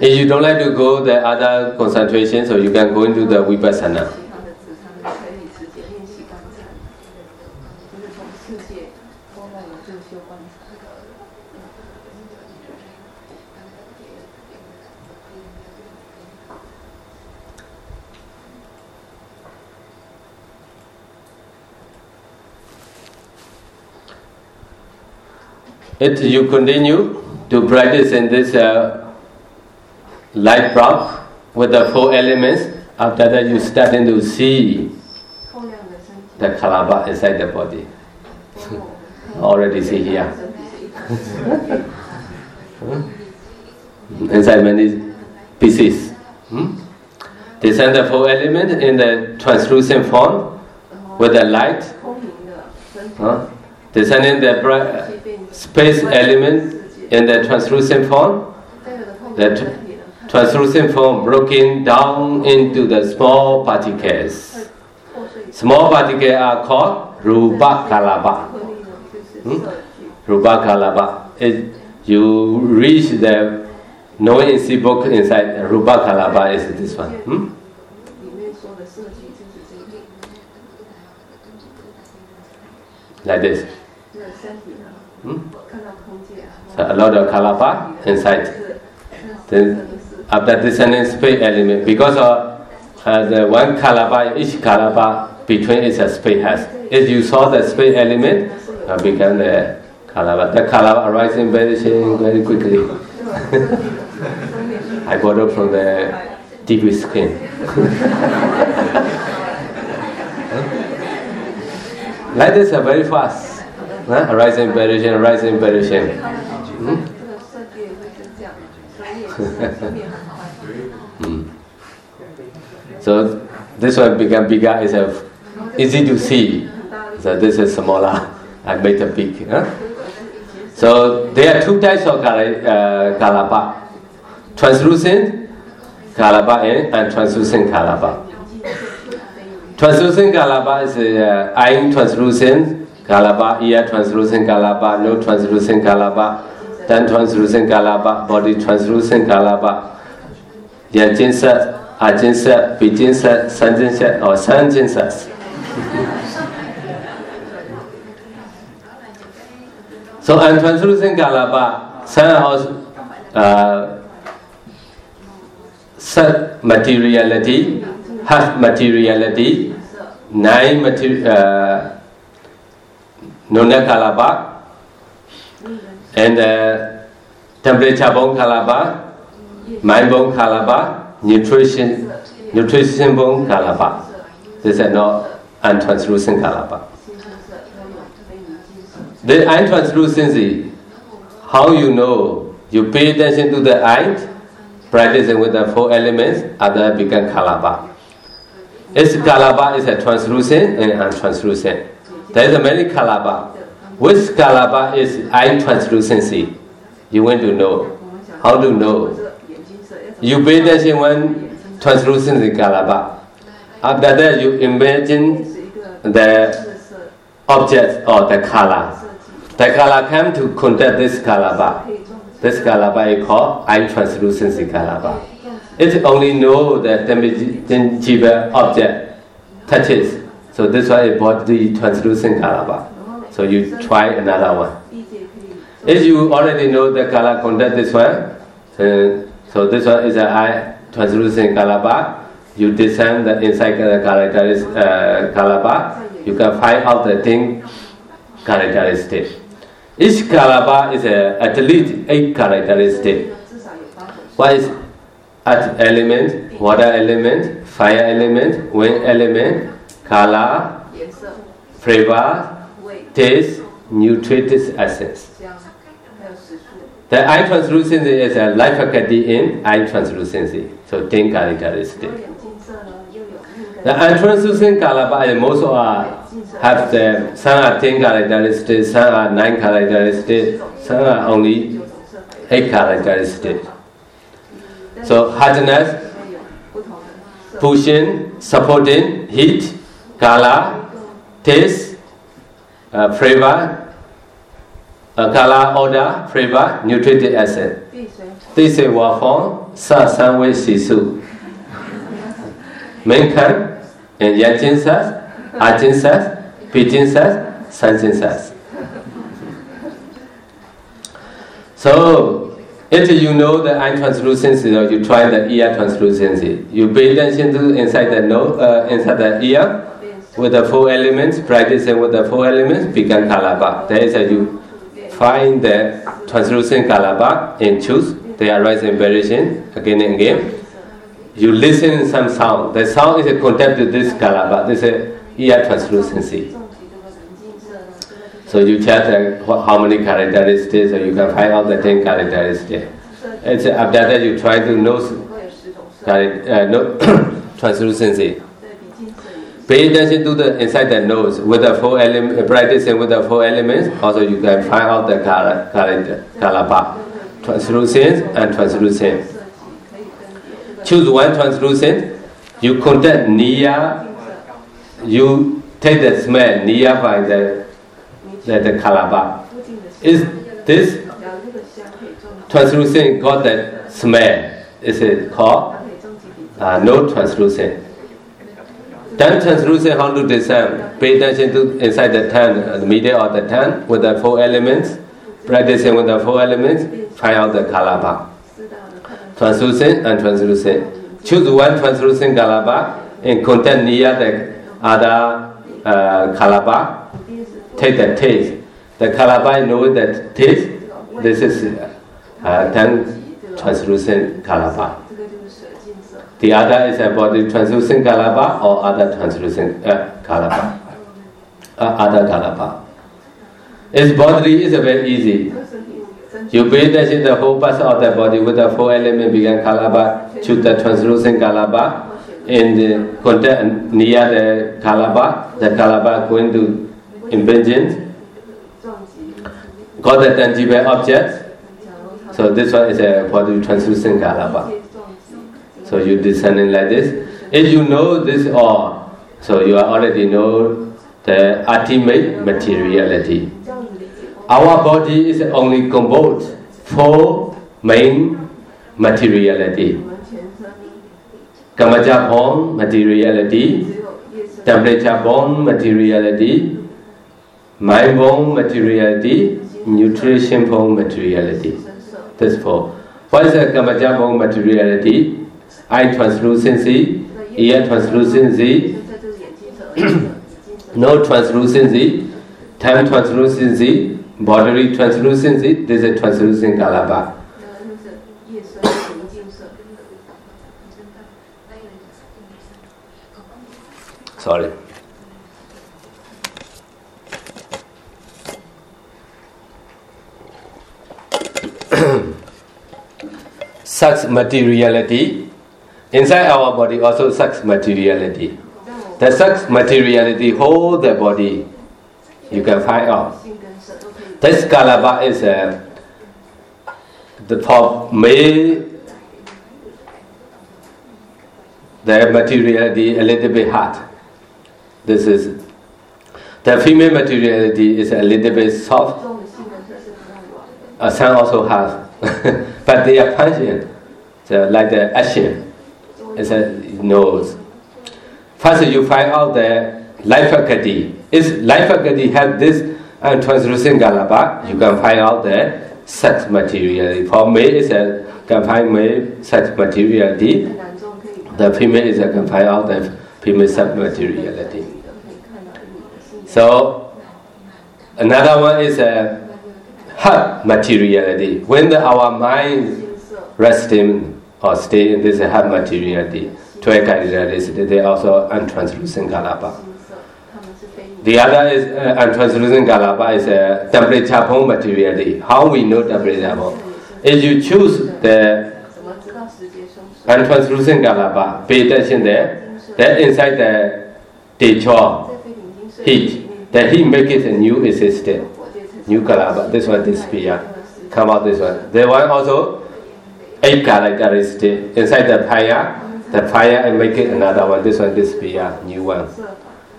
If you don't like to go the other concentration, so you can go into the vipassana. If you continue to practice in this uh, light bulb with the four elements. After that, you starting to see the kalaba inside the body. Already see here. inside many pieces. Hmm? They send the four elements in the translucent form with the light. Huh? They send in the bright, space element in the translucent form. The translucent form broken down into the small particles. Small particles are called rupa kalapa. Hmm? Rupa kalapa. It, you reach the no NC book inside rupa kalapa is this one. Hmm? Like this. Hmm? So a lot of kalapa inside. Then of the dissonant space element because of uh, the one kalapa, each kalapa between its space has. If you saw the space element, uh, become the kalapa. The kalapa arising vanishing very quickly. I borrowed from the TV screen. Like this, uh, very fast. Huh? Arising, vanishing, arising, vanishing. Hmm? mm. So this one become bigger is easy to see. So this is smaller. I made a big. Huh? So there are two types of uh, kalapa. Translucent kalapa and, and translucent kalapa. Translucent kalapa is uh, eye translucent kalapa, ear translucent kalapa, no translucent kalapa. tongue translucent kalapa, body translucent kalapa. 眼睛色、耳睛色、鼻睛色、三睛色or 三睛色。So untranslucent kalapa, some also uh, set materiality, half materiality, nine mater, uh, nona kalapa, and uh, temperature bone kalaba, mind bone kalaba, nutrition nutrition bone kalaba. These are not untranslucent kalaba. The eye translucency, how you know? You pay attention to the eye, practicing with the four elements, other become kalaba. Its kalaba is a translucent and untranslucent. There is a many kalaba. Which Kalaba is eye translucency? You want to know. How to know? You pay attention when translucent Kalaba. After that, you imagine the object or the color. The color come to contact this Kalaba. This Kalaba is called eye translucency Kalaba. It only know that the object touches. So this why it bought the translucent Kalaba. So you try another one. If you already know the color content, this one, so this one is an eye translucent kalapa. You design the inside the characteristic uh, kalapa. You can find out the thing characteristic. Each kalapa is a, at least eight characteristic. What is at element, water element, fire element, wind element, color, flavor, this nutritious essence. The eye translucency is a life in eye translucency. So ten characteristic. The eye translucent kalabaya most of have the some are ten characteristics, some are nine characteristics, some are only eight characteristics. So hardness, pushing, supporting, heat, color, taste, uh, preva, uh, color order, preva, nutritive acid. This is what form sa sanwe sisu. Mankind and yajin says, ajin says, pijin says, sanjin says. So, if you know the eye translucency, or you try the ear translucency, you pay attention to inside the nose, uh, inside the ear, with the four elements, practicing with the four elements, become kalaba. That is how you find the translucent kalaba and choose. There arise in variation again and again. You listen some sound. The sound is a contact to this kalaba. This is ear translucency. So you check how many characteristics, or you can find out the ten characteristics. It's after that you try to know, uh, know translucency. Pay attention to the inside the nose with the four elements, uh, Practice with the four elements. Also, you can find out the color, character, color translucent and translucent. Choose one translucent. You contact near. You take the smell near by the the, the color. Is this translucent got the smell? Is it called uh, no translucent? Ten translucent, how do they sound? Pay attention to inside the ten, uh, the middle of the ten, with the four elements. Practicing with the four elements, find out the kalaba. Translucent and translucent. Choose one translucent kalaba and contain near the other uh, kalaba. Take the taste. The kalaba know that taste. This is uh, uh ten translucent kalaba. The other is about the translucent Kalapa or other translucent uh, Kalapa. Uh, other Kalapa. Its body is very easy. You breathe in the whole part of the body with the four element began Kalapa to the translucent Kalapa in the contact near the Kalapa, the Kalapa going to impingence got the tangible object. So this one is a body translucent Kalapa. So you descending like this. If you know this all, so you already know the ultimate materiality. Our body is only composed four main materiality. Kamaja bone materiality, temperature bone materiality, mind bone materiality, nutrition bone materiality. That's four. What is the Kamaja bone materiality? eye translucency, ear translucency, no translucency, time translucency, bodily translucency, there's a translucent galaba. Sorry. Such materiality Inside our body also sucks materiality. The sucks materiality hold the body. You can find out. This Kalaba is a, the top may the materiality a little bit hard. This is the female materiality is a little bit soft. A some also hard, but they are pungent, so like the action. He a nose. First, you find out that Lifakadi. Is Lifakadi has this and translucent galaba? You can find out the sex materiality. For male is a can find male sex materiality. The female is a can find out the female sex materiality. So another one is a heart materiality. When the, our mind resting or stay in this hard materiality. Toy idealists, they also untranslucent Kalapa. The other is uh, untranslucent Kalapa is a temperature bomb materiality. How we know temperature bomb? If you choose the untranslucent Kalapa, pay attention there, then inside the teacher heat, the heat make it a new existence, new Kalapa. This one disappear, come out this one. That one also eight categories inside the fire. The fire and make it another one. This one, this be a new one.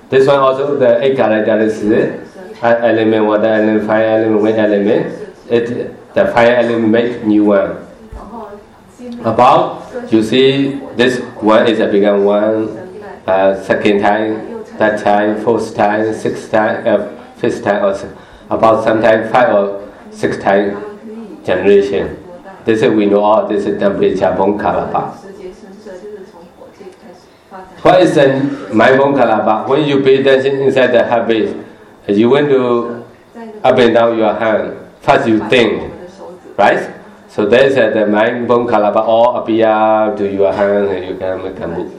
This one also the eight characteristics element, water element, fire element, wind element. It the fire element make new one. About you see this one is a bigger one. Uh, second time, third time, fourth time, sixth time, uh, fifth time, or about sometimes five or six time generation. They said we know all this is temperature Bonkalapa. What is the my Bonkalapa? When you pay attention inside the habit, you want to up and down your hand. First you think, right? So there is uh, the mind Bonkalapa all appear to your hand and you can make a move.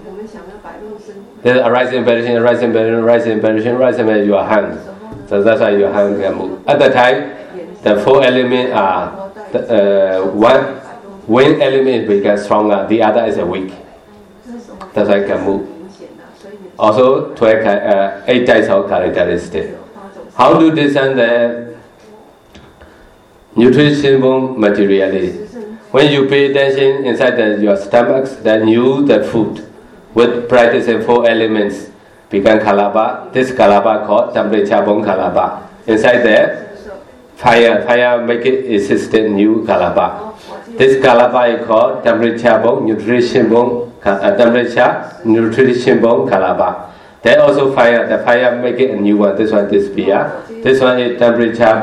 Then arising vibration, arising vibration, arising vibration, arising in your hand. So that's why your hand can move. At the time, the four elements are uh, one when element becomes stronger, the other is weak. That's why it can move. Also, 12 uh, uh, eight types of characteristic. How do you design the nutritional materially? When you pay attention inside the, your stomachs, then you the food with practicing four elements become kalaba. This kalaba called temperature bone kalaba. Inside there, fire. Fire make it existed new Kalapa. This Kalapa is called temperature bomb, nutrition bomb, uh, temperature, nutrition bone Kalapa. They also fire. The fire make it a new one. This one this beer. This one is temperature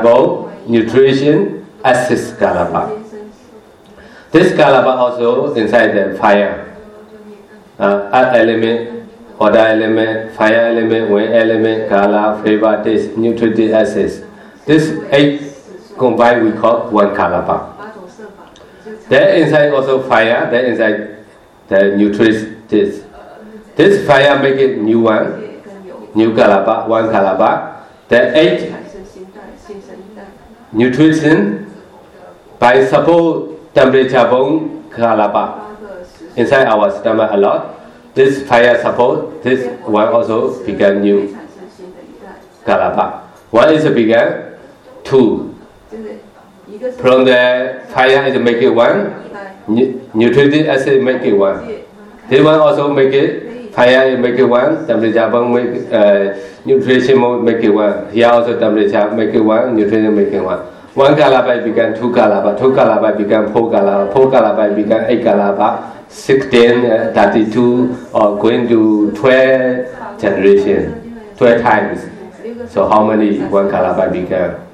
nutrition, assist Kalapa. This Kalapa also inside the fire. Uh, element, water element, fire element, wind element, color, flavor, taste, nutritive assist. This eight combined we call one kalapa. That inside also fire, that inside the nutrients. This. this fire make it new one, new kalapa, one kalapa. The eight nutrition by support temperature bone kalapa inside our stomach a lot. This fire support, this one also began new kalapa. One is a began two. From the thiazide make it one. Nutritive acid make it one. This one also make it thiazide make it one. Temperature bond make uh, nutrition make it one. Here also temperature make it one. Nutrition make it one. One Kalabhai began two Kalabha, two Kalabhai began four Kalabha, four Kalabhai began eight Kalabha, 16, uh, 32, or going to 12 generation, 12 times. So how many one Kalabhai began?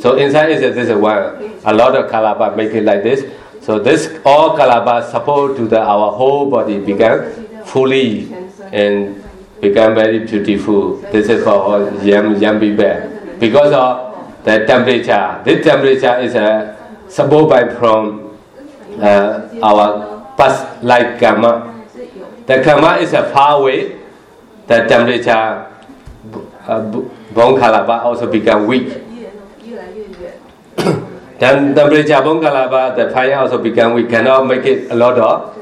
So inside is this is one a lot of kalaba make it like this. So this all kalaba support to the our whole body began fully and become very beautiful. This is for young young people because of the temperature. This temperature is uh, a support by from uh, our past life kamma. The kamma is a far away. The temperature uh, bone kalaba also become weak. Then the bone kalaba, the fire also began. we cannot make it a lot of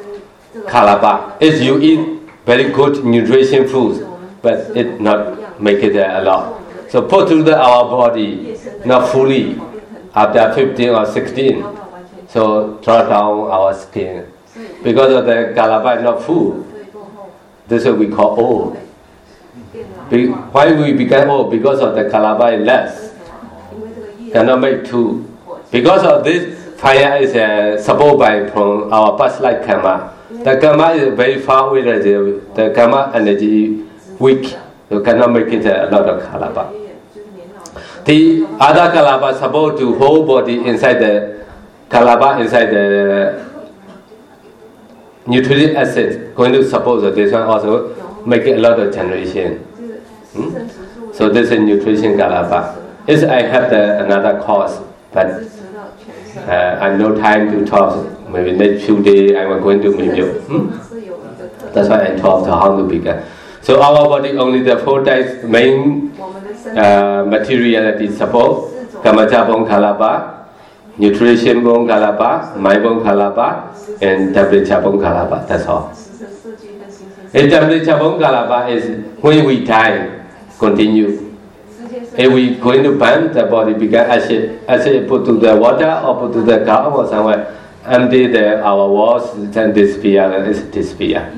kalaba. If you eat very good nutrition foods, but it not make it a lot. So put through the, our body, not fully, after 15 or 16. So draw down our skin. Because of the kalaba not full. This is what we call old. Be, why we become old? Because of the kalaba is less. Cannot make two. Because of this, fire is uh, supported from our past life karma. The karma is very far away, the, the karma energy weak. You cannot make it a lot of kalapa. The other kalapa support to whole body inside the kalapa, inside the nutrient acid, going to suppose this one also make a lot of generation. Hmm? So this is nutrition kalapa. Yes, I have the, another cause, but uh, I have no time to talk. Maybe next few days I'm going to meet you. Hmm? That's why I talk to how to begin. So our body only the four types main uh, material that is support, kamacha bone kalaba, nutrition bone kalaba, my bone kalaba, and temperature bone kalaba. That's all. And temperature bone kalapa is when we die, continue if we going to burn the body because actually, actually put to the water or put to the ground or somewhere until the, our walls then disappear and it disappear.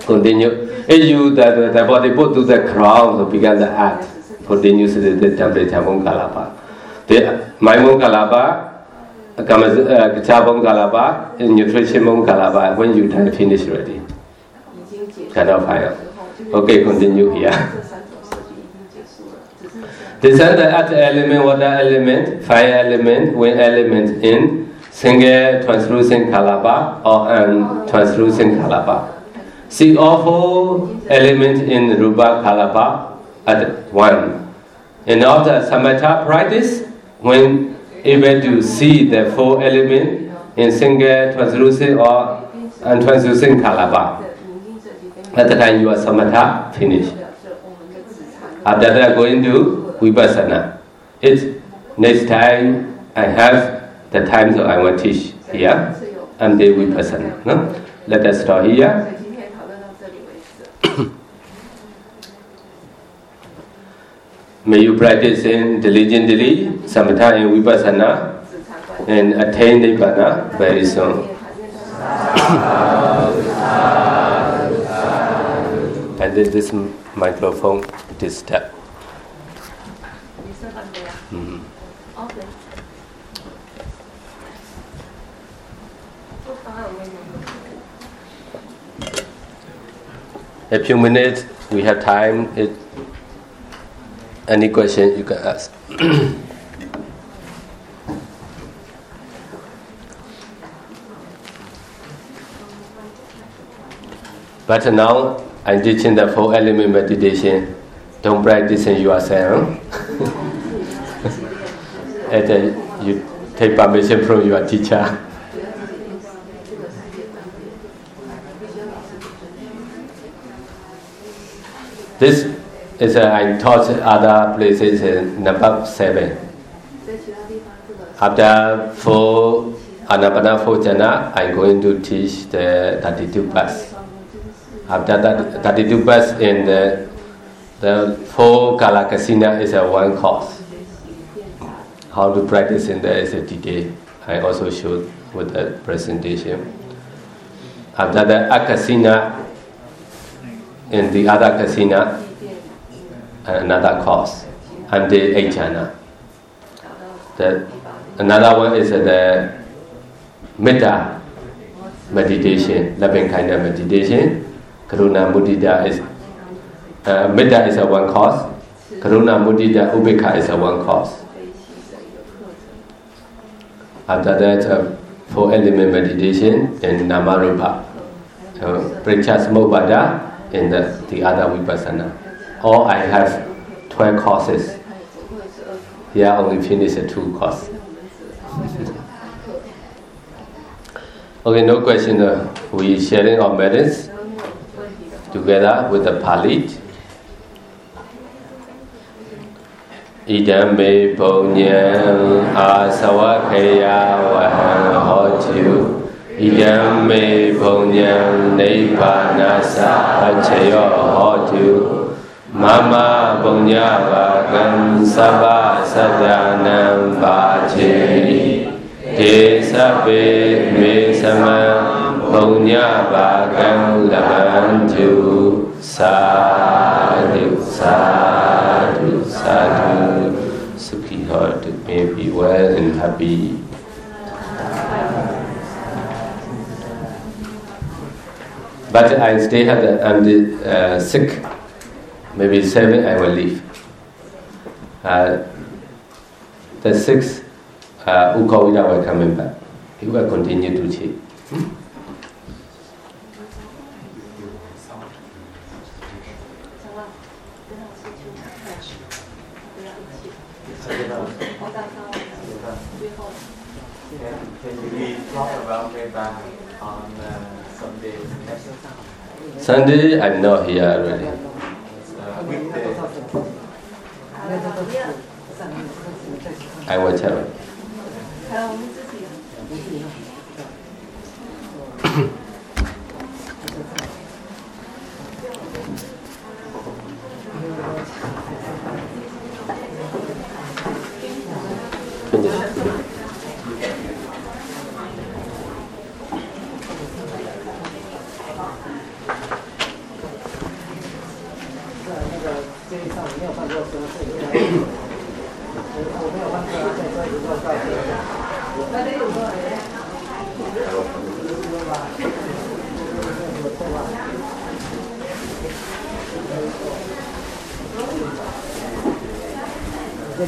Continue. If you the, the, body put to the ground begin the act, continuously the temperature Mongalapa. The my Mongalapa, Kachabong uh, Galapa, and nutrition Mongalapa when you finish already. Kind of higher. Okay, continue here. They said the at element, water element, fire element, wind element in single translucent kalapa or um, translucent kalapa. See all four elements in Rupa kalapa at one. In order samatha practice, when able to see the four elements in single translucent or and translucent kalapa, at the time you are samatha finished. After that, going to vipassana. It's next time I have the time so I will teach here and then vipassana. No? Let us start here. May you practice in diligently, sometime and vipassana, and attain nibbana very soon. and this microphone disturbed. A few minutes, we have time. It, any question you can ask. but now I'm teaching the four element meditation. Don't practice in yourself. and then you take permission from your teacher. This is uh, I taught other places in number seven. After full Anapana Fojana, I'm going to teach the 32 bus. After that, 32 bus in the, the full Kalakasina is a one course. How to practice in the SATK, I also showed with the presentation. After the Akasina, in the other kasina uh, another course, and the ajana. The another one is the metta meditation, loving kindness meditation. Karuna mudita is uh, metta is a one course. Karuna mudita Upekkha is a one course. After that, um, uh, four element meditation and namarupa. So, Pritchas in the, the other vipassana. Or I have 12 courses. Yeah, only finish two courses. okay, no question. Uh, we sharing our merits together with the Palit. Idam me bonyan asawa kaya wahan hotu. ဣဒံမေဘုံညံနိဗ္ဗာနာသအခြယောဟောတုမမဘုံညပါကံသဗ္ဗသဒ္ဒနံပါချေဒေသပေမေသမံဘုံညပါကံလဗံတုသာဓုသာဓုသာဓု Sukhi heart may be well and happy. But I stay here and uh, sick. Maybe seven I will leave. Uh, the six uh, will come were coming back. He will continue to cheat. Hmm? Can we talk about Sunday I'm not here already. I will tell. Um, 还有我们自己。 在那个这一上没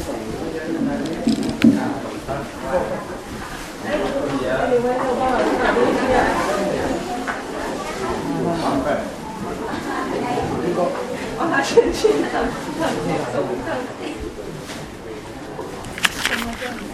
有办过车，这里面我我没有办车啊，在这里做告诫。帮他先去那。